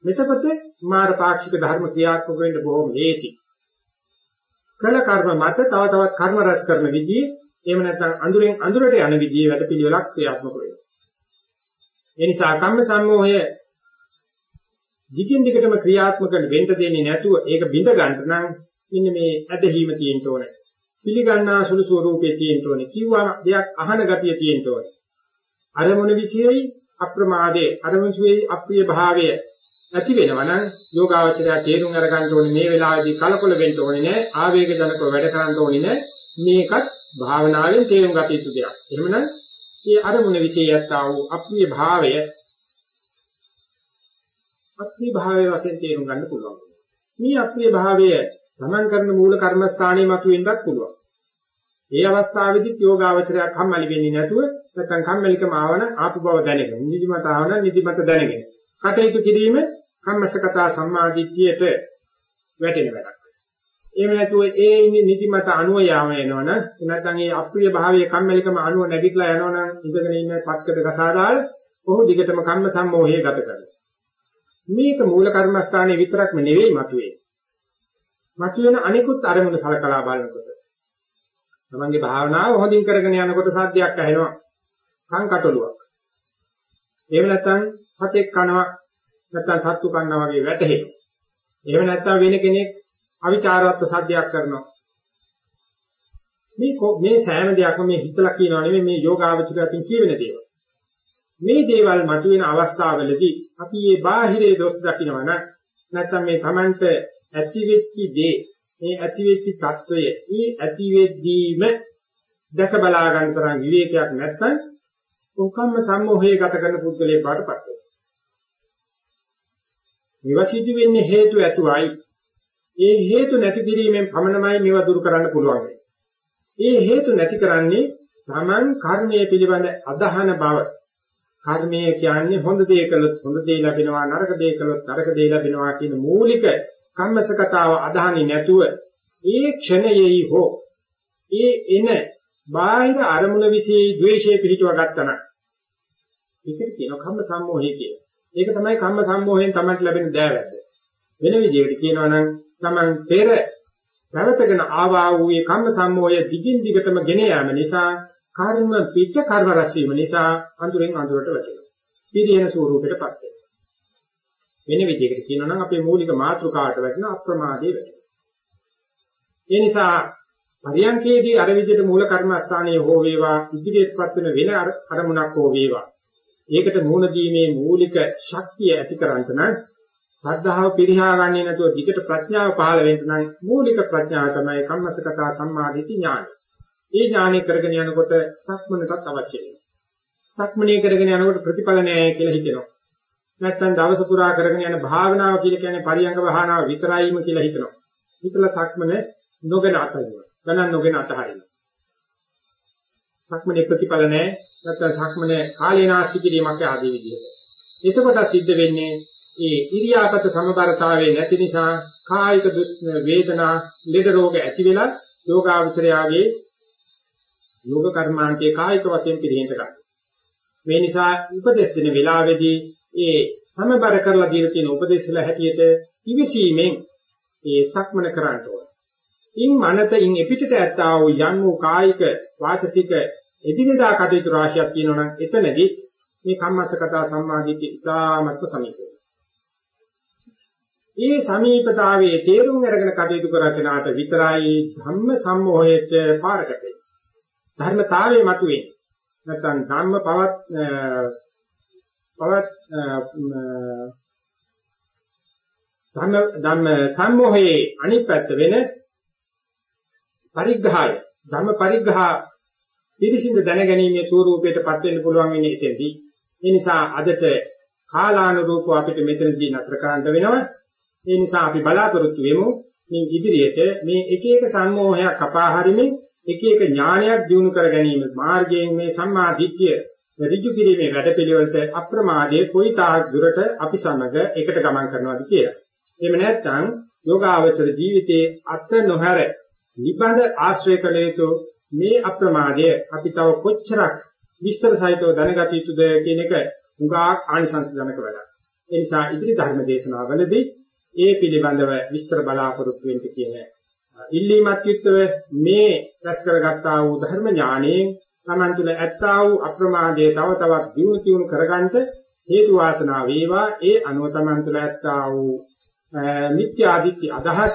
මෙතකොට මාර පාක්ෂික ධර්ම ක්‍රියාත්මක වෙන්න බොහොම ලේසි. කළ කර්ම මත තව තවත් කර්ම රැස් කරන විදිහේ එහෙම නැත්නම් අඳුරෙන් අඳුරට යන විදිහේ වැඩ පිළිවෙලක් ක්‍රියාත්මක වෙනවා. ඒ නිසා කම්ම සම්මෝහය දිගින් දිගටම ක්‍රියාත්මක වෙන්න දෙන්නේ නැතුව ඒක බිඳ ගන්න නම් මෙන්න මේ ඇදහිම තියෙන්න ඕනේ. පිළිගන්නා සුළු ස්වરૂපයේ තියෙන්න ඕනේ. කිව්වා දෙයක් අහන ගතිය තියෙන්න ඕනේ. අරමුණ විශේෂයි අප්‍රමාදයේ අරමුණ විශේෂයි අප්‍රිය භාවය ඇති වෙනවා නම් යෝගාවචරය තේරුම් අරගන්න ඕනේ මේ වෙලාවේදී කලකොල වෙන්න ඕනේ නෑ ආවේග ජනකව වැඩ කරන්න ඕනේ නෑ මේකත් භාවනාවෙන් තේරුම් ගත යුතු දෙයක්. එහෙමනම් මේ අරමුණ විශේෂයත් ආ වූ අප්‍රිය භාවය අප්‍රිය භාවය වශයෙන් තේරුම් ගන්න පුළුවන්. මේ අප්‍රිය භාවය තමන් කරන මූල කර්මස්ථානයේ මතුවෙන්නත් පුළුවන්. ඒ අවස්ථාවේදී යෝගාවචරයක් කම්මැලි වෙන්නේ නැතුව නැත්නම් කම්මැලිකම ආවන ආපු බව දැනගෙන නිදිමත ආවන නිදිමත දැනගෙන කටයුතු කිරීම කම්මසකතා සම්මාදිට්ඨියට වැටෙන වැඩක්. එහෙම නැතුව ඒ නිදිමත අනුව යාම එනවනම් නැත්නම් ඒ අප්‍රිය භාවයේ කම්මැලිකම අනුව නැගිටලා යනවනම් ඉඳගෙන ඉන්න පත්කඩ කතා දාලා ඔහු දිගටම කම්ම සම්මෝහය ගත කරනවා. මේක මූල කර්මස්ථානයේ විතරක්ම නෙවෙයි මතුවේ. මතුවෙන අනිකුත් අරමුණු සලකලා බලනකොට තමන්ගේ භාවනාව හොඳින් කරගෙන යනකොට සාධ්‍යයක් ඇහෙනවා. කන් කටලුවක්. එහෙම නැත්නම් සතෙක් කනවා නැත්නම් සත්තු කන්නා වගේ වැටහෙනවා. එහෙම නැත්නම් වෙන කෙනෙක් අවිචාරවත් සද්දයක් කරනවා. මේ මේ සෑම දෙයක්ම මේ හිතලා කියනවා නෙමෙයි මේ යෝගාවචරයෙන් කියවෙන දේවල්. මේ දේවල් මතුවෙන අවස්ථාවවලදී අපි මේ බාහිරේ දොස් දකිනවා නම් නැත්නම් මේ Tamanට ඇතිවෙච්ච දේ මේ ඇතිවෙච්ච తত্ত্বය ඊ ඇතිවෙද්දීම දැක බලා ගන්න තරම් විවේකයක් නැත්නම් උකම්ම සම්මෝහයේ ගත කරන පුද්ගලයෙක් බාටපත් වෙනවා. විවසිත වෙන්නේ හේතු ඇතුවයි ඒ හේතු නැති කිරීමෙන් පමණමයි මේවා දුරු කරන්න පුළුවන්. ඒ හේතු නැති කරන්නේ Taman කර්මයේ පිළිබඳ අදහන බව. කර්මය කියන්නේ හොඳ දේ කළොත් හොඳ දේ ලැබෙනවා නරක දේ කළොත් නරක දේ ලැබෙනවා කියන මූලික කම්මසකතාව අදහන්නේ නැතුව ඒ ක්ෂණයෙහි හෝ ඒ එන බාහිර අරමුණ વિશે ද්වේෂය පිහිටුව ගත්තනම් ඒකට කියනවා කම්ම සම්මෝහය කියලා. ඒක තමයි කම්ම සම්මෝහයෙන් තමයි ලැබෙන දෑවැද්ද. වෙන විදිහකට කියනවා නම් තමන් පෙර පැවතගෙන ආවා වූ මේ කම්ම සම්මෝහය දිගින් දිගටම ගෙන යාම නිසා කර්ම පිට කර්ම රැස්වීම නිසා අඳුරෙන් අඳුරට වැටෙනවා. පිරියන ස්වරූපයටපත් වෙනවා. වෙන විදිහකට කියනවා නම් අපේ මූලික මාතෘකාවට වැටෙන අප්‍රමාදයේ වැටෙනවා. ඒ නිසා පරියන්කේදී අර විදිහට මූල කර්මස්ථානයේ හෝ වේවා ඉදිරියටපත් වෙන වෙන අරමුණක් හෝ වේවා ඒකට මුහුණ දීමේ මූලික ශක්තිය ඇති කරගන්න නම් ශ්‍රද්ධාව පිරිහා ගන්නේ නැතුව විකට ප්‍රඥාව පහළ වෙන්න නම් මූලික ප්‍රඥාව තමයි කම්මසකතා සම්මාදිටි ඥානය. ඒ ඥානය කරගෙන යනකොට සක්මනටත් අවශ්‍ය වෙනවා. සක්මනේ කරගෙන යනකොට ප්‍රතිඵල නැහැ කියලා හිතෙනවා. නැත්තම් දවස පුරා කරගෙන යන භාවනාව කියලා කියන්නේ පරියංග භාවනාව විතරයිම කියලා හිතනවා. හිතලා සක්මන නොගෙන අතහරිනවා. ගණන් නොගෙන අතහරිනවා. සක්මනේ ප්‍රතිඵල නැහැ. නැත්තම් සක්මනේ කාලේ නාස්ති කිරීමක් ආදී විදිහට. එතකොට සිද්ධ වෙන්නේ ඒ ඉරියාපත සමබරතාවයේ නැති නිසා කායික වේදනා ලෙඩ රෝග ඇති වෙලා යෝගාවචරයාගේ යෝග කර්මාන්තයේ කායික වශයෙන් පිළිහෙන්ට ගන්න. මේ නිසා උපදෙස් දෙන වෙලාවේදී ඒ සමබර කරලා දීලා තියෙන උපදේශල හැටියට ඉවිසීමෙන් ඒ සක්මන කරන්න ඕන. ඉන් මනත ඉන් එපිටට ඇත්තා වූ යම් වූ කායික වාචසික එදිනෙදා කටයුතු රාශියක් තියෙනවා නම් එතනදී මේ කම්මස්සකතා සම්මාදිට්ඨිය ඉතාමත්ම සමීපයි. ඒ සමීපතාවයේ තේරුම් අරගෙන කටයුතු කරචනාට විතරයි ධම්ම සම්මෝහයට පාරකට ධර්මතාවයේ මතුවේ. නැත්නම් ධම්ම පවත් පවත් ධම්ම ධම්ම සම්මෝහයේ අනිත් පැත්ත වෙන පරිග්‍රහය ධම්ම පරිග්‍රහ පිරිසිඳ දැනගැනීමේ ස්වરૂපයටපත් වෙන්න පුළුවන් වෙන්නේ එතෙන්දී. ඒ නිසා අදට කාලානුරූපව අපිට මෙතනදී නතර කරන්න වෙනවා. ඒ නිසා අපි බලාපොරොත්තු වෙමු මේ ඉදිරියට මේ එක එක සම්මෝහයක් කපා හරිමින් එක එක ඥානයක් දිනු කර ගැනීම මාර්ගයෙන් මේ සම්මා දිට්ඨිය ඍජු කිරීමේ වැඩපිළිවෙලට අප්‍රමාදයේ කොයි තාක් දුරට අපි සමග එකට ගමන් කරනවාද කියලා. එහෙම නැත්නම් යෝගාවචර ජීවිතයේ අත නොහැර නිබඳ ආශ්‍රය කළ යුතු මේ අප්‍රමාදය අපි තව කොච්චරක් විස්තර සහිතව දැනගත යුතුද කියන එක උගා ආනිසංස ජනක වැඩක්. ඒ නිසා ඉදිරි ධර්ම දේශනාවලදී ඒ පිළිබඳව විස්තර බලාපොරොත්තු වෙන්න කියන ඉල්ලීමත් යුක්තව මේ රැස් කරගත්තා වූ ධර්ම ඥාණයෙන් Taman තුල ඇත්තා වූ අප්‍රමාදයේ තව තවත් දියුණු තියුණු කරගන්නට හේතු වාසනා වේවා. ඒ අනුව Taman තුල ඇත්තා වූ මිත්‍යාදිත්‍ය අදහස්